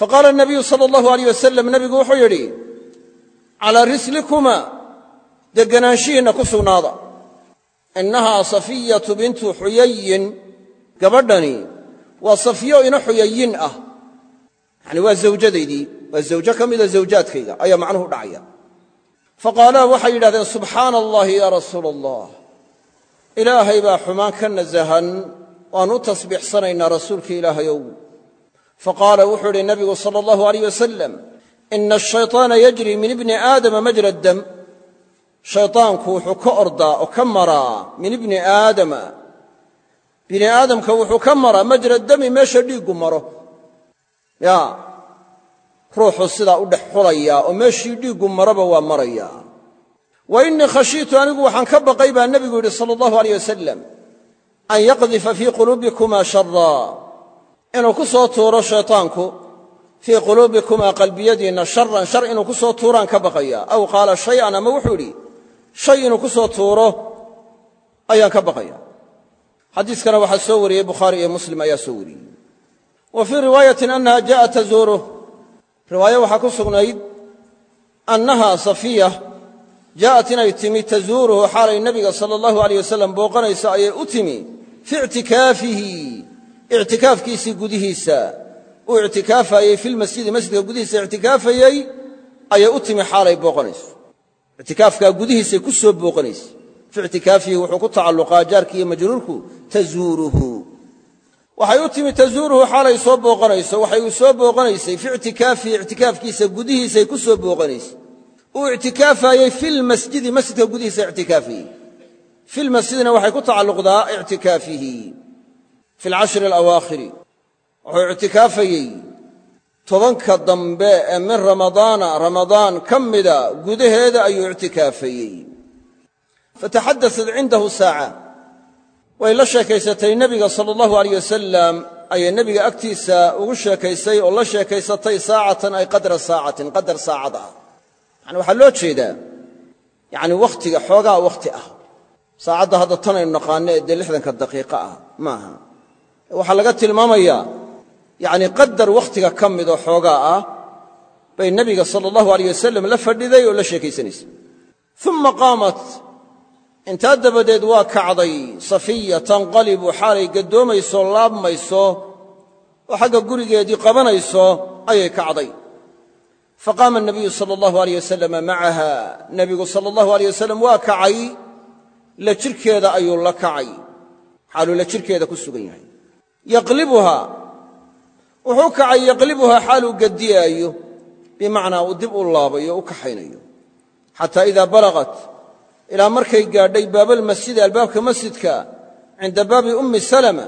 Faqaala nabiyu sala allahu alayh wasalam nebigu wuxuu yidhi calaa rislikuma deganaanshihiinna ku sugnaada. Innahaa safiyatu xuyayin gabadhani waa safiyo ina xuyayin ah. Yacni waa zawjadaydii waa zawjo ka mida zawjaadkayga ayaa macnuhu dhacaya. Faqaalaa waxay yidhahdeen subxaana allahi yaa rasuula allah ilaahay baa xumaan ka nasahan waan u tasbiixsanaynaa rasuulka ilaahayow. Faqaala wuxuu idhi nabigu sala allahu alayh wasalam ina ashayطaana yajri min ibni aadama majra dam. Shaydaanku wuxuu ka ordaa oo ka maraa min ibni aadama bini aadamka wuxuu ka maraa majra dami meesha dhiiggu maro. Ya ruuxuu sidaa u dhex xulayaa oo meeshii dhiiggu maraba waa marayaa wa innii khashiitu anigu waxaan ka baqay baa nebigu yidhi sala allahu aleyh wasalam an yaqdifa fii quluubikumaa sharaa inuu ku soo tuuro shaytaanku fii quluubikumaa qalbiyadiinna sharan shar inuu ku soo tuuraan ka baqaya. Aw qaala shayan ama wuxuu idhi shay inuu ku soo tuuro ayaan ka baqaya xadiiskana waxaa soo wariyey bukhaari iyo muslim ayaa soo wariyey. Wa fii riwaayatin annaha jaءat tazuuruh. Riwaaye waxaa ku sugnayd annaha safiya jaa'at inay timi tazuuruhu xaalay nebiga sala allahu aleyh wasalam booqanaysa ayay u timi fii ictikaafihi ictikaafkiisii gudihiisa. Uu ictikaafayey filmasjidi masjidka gudihiisa ictikaafayey ayay u timi xaalay booqanayso ictikaafkaa gudihiisay ku fii ictikaafihi wuxuu ku tacalluqaa jaarki iyo majruurku tazuuruhu. Waxay u timi tazuuruhu xaalay soo booqanayso waxay u soo booqanaysay fii ictikaafihi ictikaafkiisa gudihiisay ku soo booqanaysay. Uu ictikaafayey filmasjidi masjidka gudihiisa ictikaafayey filmasjidna waxay ku tacalluqdaa ictikaafihi. Fi alcashri alawaakhiri wuxuu ictikaafayey tobanka dambe ee min ramadaana. Ramadaan ka mida gudaheeda ayuu ictikaafayey fataxadasat cindahu saaca way la sheekaysatay nebiga sala allahu aleyh wasalam ayay nebiga agtiisa ugu sheekaysay oo la sheekaysatay saacatan ay qadra saacatin qadar saacad ah yani waxaa loo jeedaa yani wakhtiga xoogaa wakhti ah saacadda hadda tanaynu naqaano ee dee lixdanka daqiiqa ah maaha waxaa laga tilmaamayaa yani qadar wakhtiga ka midoo xoogaa ah bay nebiga sala allahu aleyh wasalam la fadhiday oo la sheekaysanaysay intaa dabadeed waa kacday safiya tanqalibu xaalay gaddoomayso laabmayso oo xagga gurigeedii qabanayso ayay kacday. Faqaama anabiyu sala allahu aleyh wasalama macaha nebigu sala allahu aleyh wasalam waa kacay la jirkeeda ayuu la kacay. Xaaluu la jirkeeda ku sugan yahay. Yaqlibuhaa wuxuu kacay yaqlibuhaa xaaluu gaddiyaayo bimacnaa uu dib u laabayo u kaxaynayo. Xataa ilaa markay gaadhay baabalmasjidi albaabka masjidka cinda baabi ummi salama.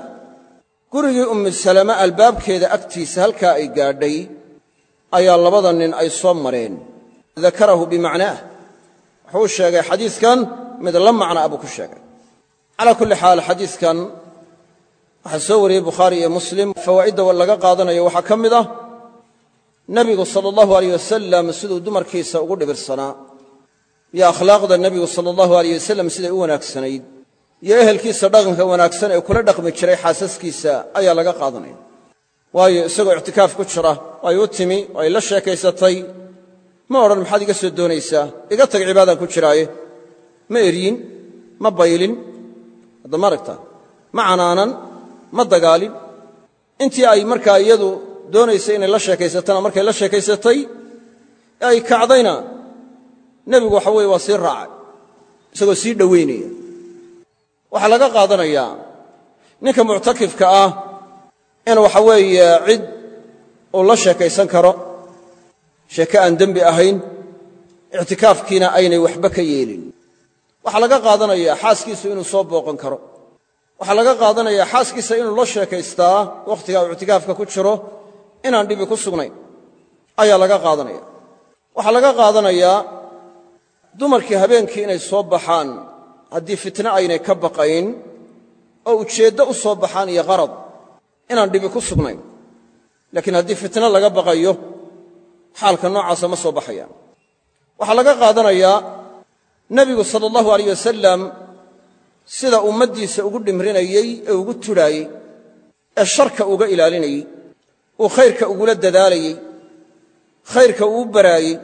Gurigii ummi salama albaabkeeda agtiisa halkaa ay gaadhay ayaa labada nin ay soo mareen. Dakarahu bimacnaah wuxuu u sheegay xadiidkan mid la macnaa buu ku sheegay. Calaa kulli xaal xadiidkan waxaa soo wariyey bukhaari iyo muslim. Fawaa'idda laga qaadanayo waxaa ka mid ah nebigu sala allahu aleyh wasalam siduu dumarkiisa ugu dhibirsanaa iyo akhlaaqda nebigu sala allahu aleyh wasalam siday u wanaagsanayd iyo ehelkiisa dhaqanka wanaagsan ee kula dhaqmi jiray xaasaskiisa ayaa laga qaadanaya waayo isagoo ictikaaf ku jira ay u timi ay la sheekaysatay ma odhan maxaad iga soo doonaysaa? Iga tag cibaadaan ku jiraaye. Ma eryin ma baylin hadda ma aragtaa? Ma canaanan ma dagaalin. Intii ay markaa iyadu doonaysay inay la sheekaysatana markay la sheekaysatay ee ay kacdayna nebigu waxa weye waa sii raacay isagoo sii dhowaynaya waxaa laga qaadanayaa ninka muctakifka ah in waxa weeye cid uu la sheekaysan karo sheeke aan dembi ahayn ictikaafkiina aynay waxba ka yeelin. Waxaa laga qaadanayaa xaaskiisu inuu soo booqan karo. Waxaa laga qaadanayaa xaaskiisa inuu la sheekaystaa wakhtiga uu ictikaafka ku jiro inaan dhibi ku sugnayn. Ayaa laga qaadanaya. Waxaa laga qaadanayaa dumarkii habeenkii inay soo baxaan haddii fitne aynay ka baqayn oo ujeeddo u soo baxaan iyo qarad inaan dhibi ku sugnayn. Laakiin haddii fitne laga baqayo xaalka noocaasa ma soo baxayaan. Waxaa laga qaadanayaa nebigu sala allahu alayh wasalam sida ummaddiisa ugu dhimrinayey ee ugu tudhaayey ee sharka uga ilaalinayey uu khayrka ugula dadaalayey khayrka uu u baraayey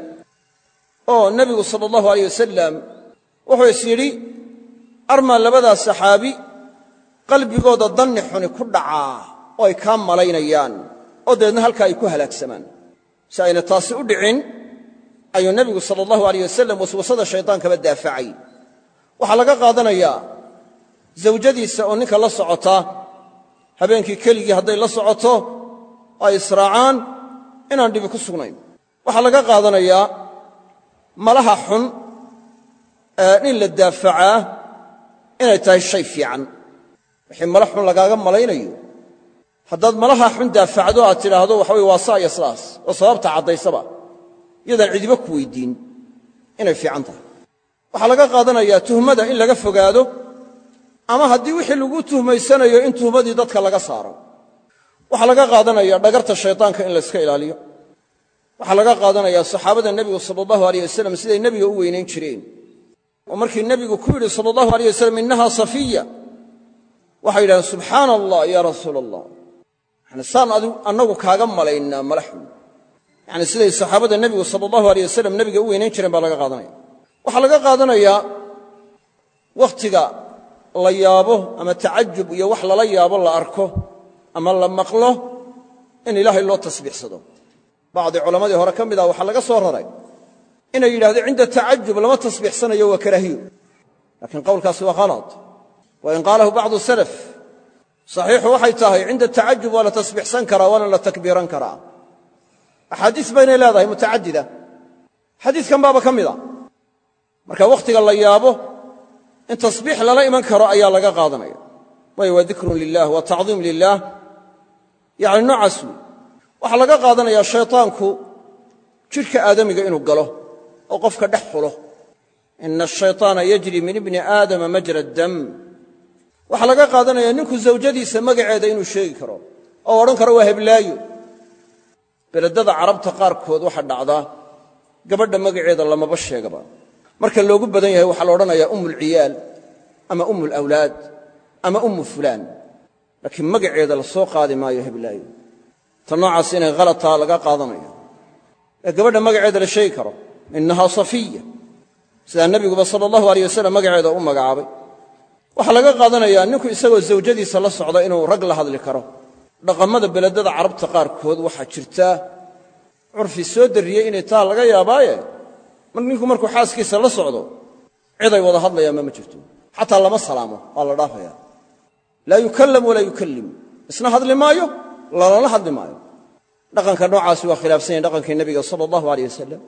oo nebigu sala allahu alayh wasalam wuxuu is yidhi armaa labadaas saxaabi qalbigooda danni xuni ku dhacaa oo ay kaa malaynayaan oo dabeedna halkaa ay ku halaagsamaan? Si ayna taasi u dhicin ayuu nebigu sala allahu alayh wasalam waswasada shaydaankaba daafacay. Waxaa laga qaadanayaa zawjadiisa oo ninka la socota habeenkii keligii hadday la socoto ay israacaan inaan dhibi ku sugnayn. Waxaa laga qaadanayaa malaha xun in la daafacaa inay tahay shay fiican. Wixii mala xun lagaaga malaynayo. Haddaad malaha xun daafacdo aad tidhaahdo waxa weye waa saa iyo sidaas oo sababta caddaysaba. Iyadaan cidiba ku weydiin inay fiican tahay. Waxaa laga qaadanayaa tuhmada in laga fogaado ama haddii wixii lagu tuhmaysanayo in tuhmadii dadka laga saaro. Waxaa laga qaadanaya dhagarta shaydaanka in layska ilaaliyo waxaa laga qaadanayaa saxaabada nebigu sala allahu aleyh siday nebiga u weynayn jireen. Oo markii nebigu ku yidhi sala allahu aleyh wasalam innaha safiya. Waxay yidhahdeen subxaana allah ya rasuula allah yani saan annagu kaaga malaynaa mala xun. Yani siday saxaabada nebigu sala allahu aleyh nebiga u weynayn jireen baa laga qaadanaya. Waxaa laga qaadanayaa wakhtiga la yaabo ama tacajub iyo wax lala yaabo la arko ama la maqlo in ilaahay loo tasbiixsado bacdi culammadii hore ka mid ah waxaa laga soo raray inay yidhahdeen cinda tacajub lama tasbiixsanayo waa karaahiyo laakiin qowlkaasi waa khalad wa in qaalahu bacdu salaf saxiixu waxay tahay cinda tacajub waa la tasbiixsan karaa waana la takbiiran karaa. Axaadiis baynay leedahay mutacadida. Xadiiskan baaba ka mida marka wakhtiga la yaabo in tasbiix lala iman karo ayaa laga qaadanaya. Waayo waa dikrun lilah waa tacdiim waxaa laga qaadanayaa shaytaanku jidhka aadamiga inuu galo oo qofka dhex xulo. Ina ashayطaana yajri min ibni aadama majra dam waxaa laga qaadanaya ninku zawjadiisa magaceeda inuu sheegi karo oo odhan karo waa heblaayo. Beledada carabta qaarkood waxaa dhacdaa gabadha magaceeda lamaba sheegaba. Marka loogu badan yahay waxaa la odhanayaa umu lciyaal ama umu lawlaad ama ummu fulaan. Laakiin magaceeda la soo qaadi maayo heblaayo ta noocaas inay khalataa laga qaadanayo. Ee gabadha magaceeda la sheegi karo innahaa safiya. Sidaa nebiguba sala allahu aleyh wasalam magaceeda u magacaabay. Waxaa laga qaadanayaa ninku isagoo zawjadiisa la socda inuu rag la hadli karo. Dhaqammada beledada carabta qaarkood waxaa jirta curfi soo darriyey inay taa laga yaabaaye. Ninku markuu xaaskiisa la socdo ciday wada hadlayaanma ma jirto. Xataa lama salaamo waa la dhaafaya. Laa yukallam walaa yukallim isna hadli maayo lalala hadli maayo. Dhaqanka noocaasi waa khilaafsan yahin dhaqankii nebiga sala allahu aleyh wasalam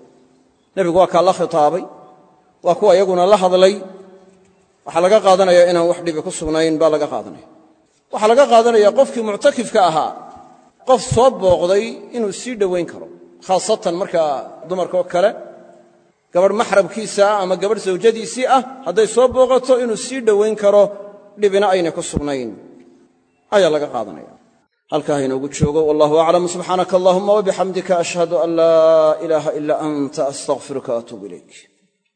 nebigu waa kaa la khitaabay waa kuwa iyaguna la hadlay. Waxaa laga qaadanaya inaan wax dhibi ku sugnayn baa laga qaadanaya. Waxaa laga qaadanaya qofkii muctakifka ahaa qof soo booqday inuu sii dhowayn karo khaasatan markaa dumarkaoo kale. Gabadh maxramkiisa ah ama gabadh sawjadiisii ah hadday soo booqato inuu sii dhowayn karo dhibina aynay ku sugnayn. Ayaa laga qaadanaya halkaa hainoogu joogo. Wallahu aclam. Subxaanaka allahuma wabixamdika ashhadu an laa ilaaha ila anta astaqfiruka waatuubu ilayk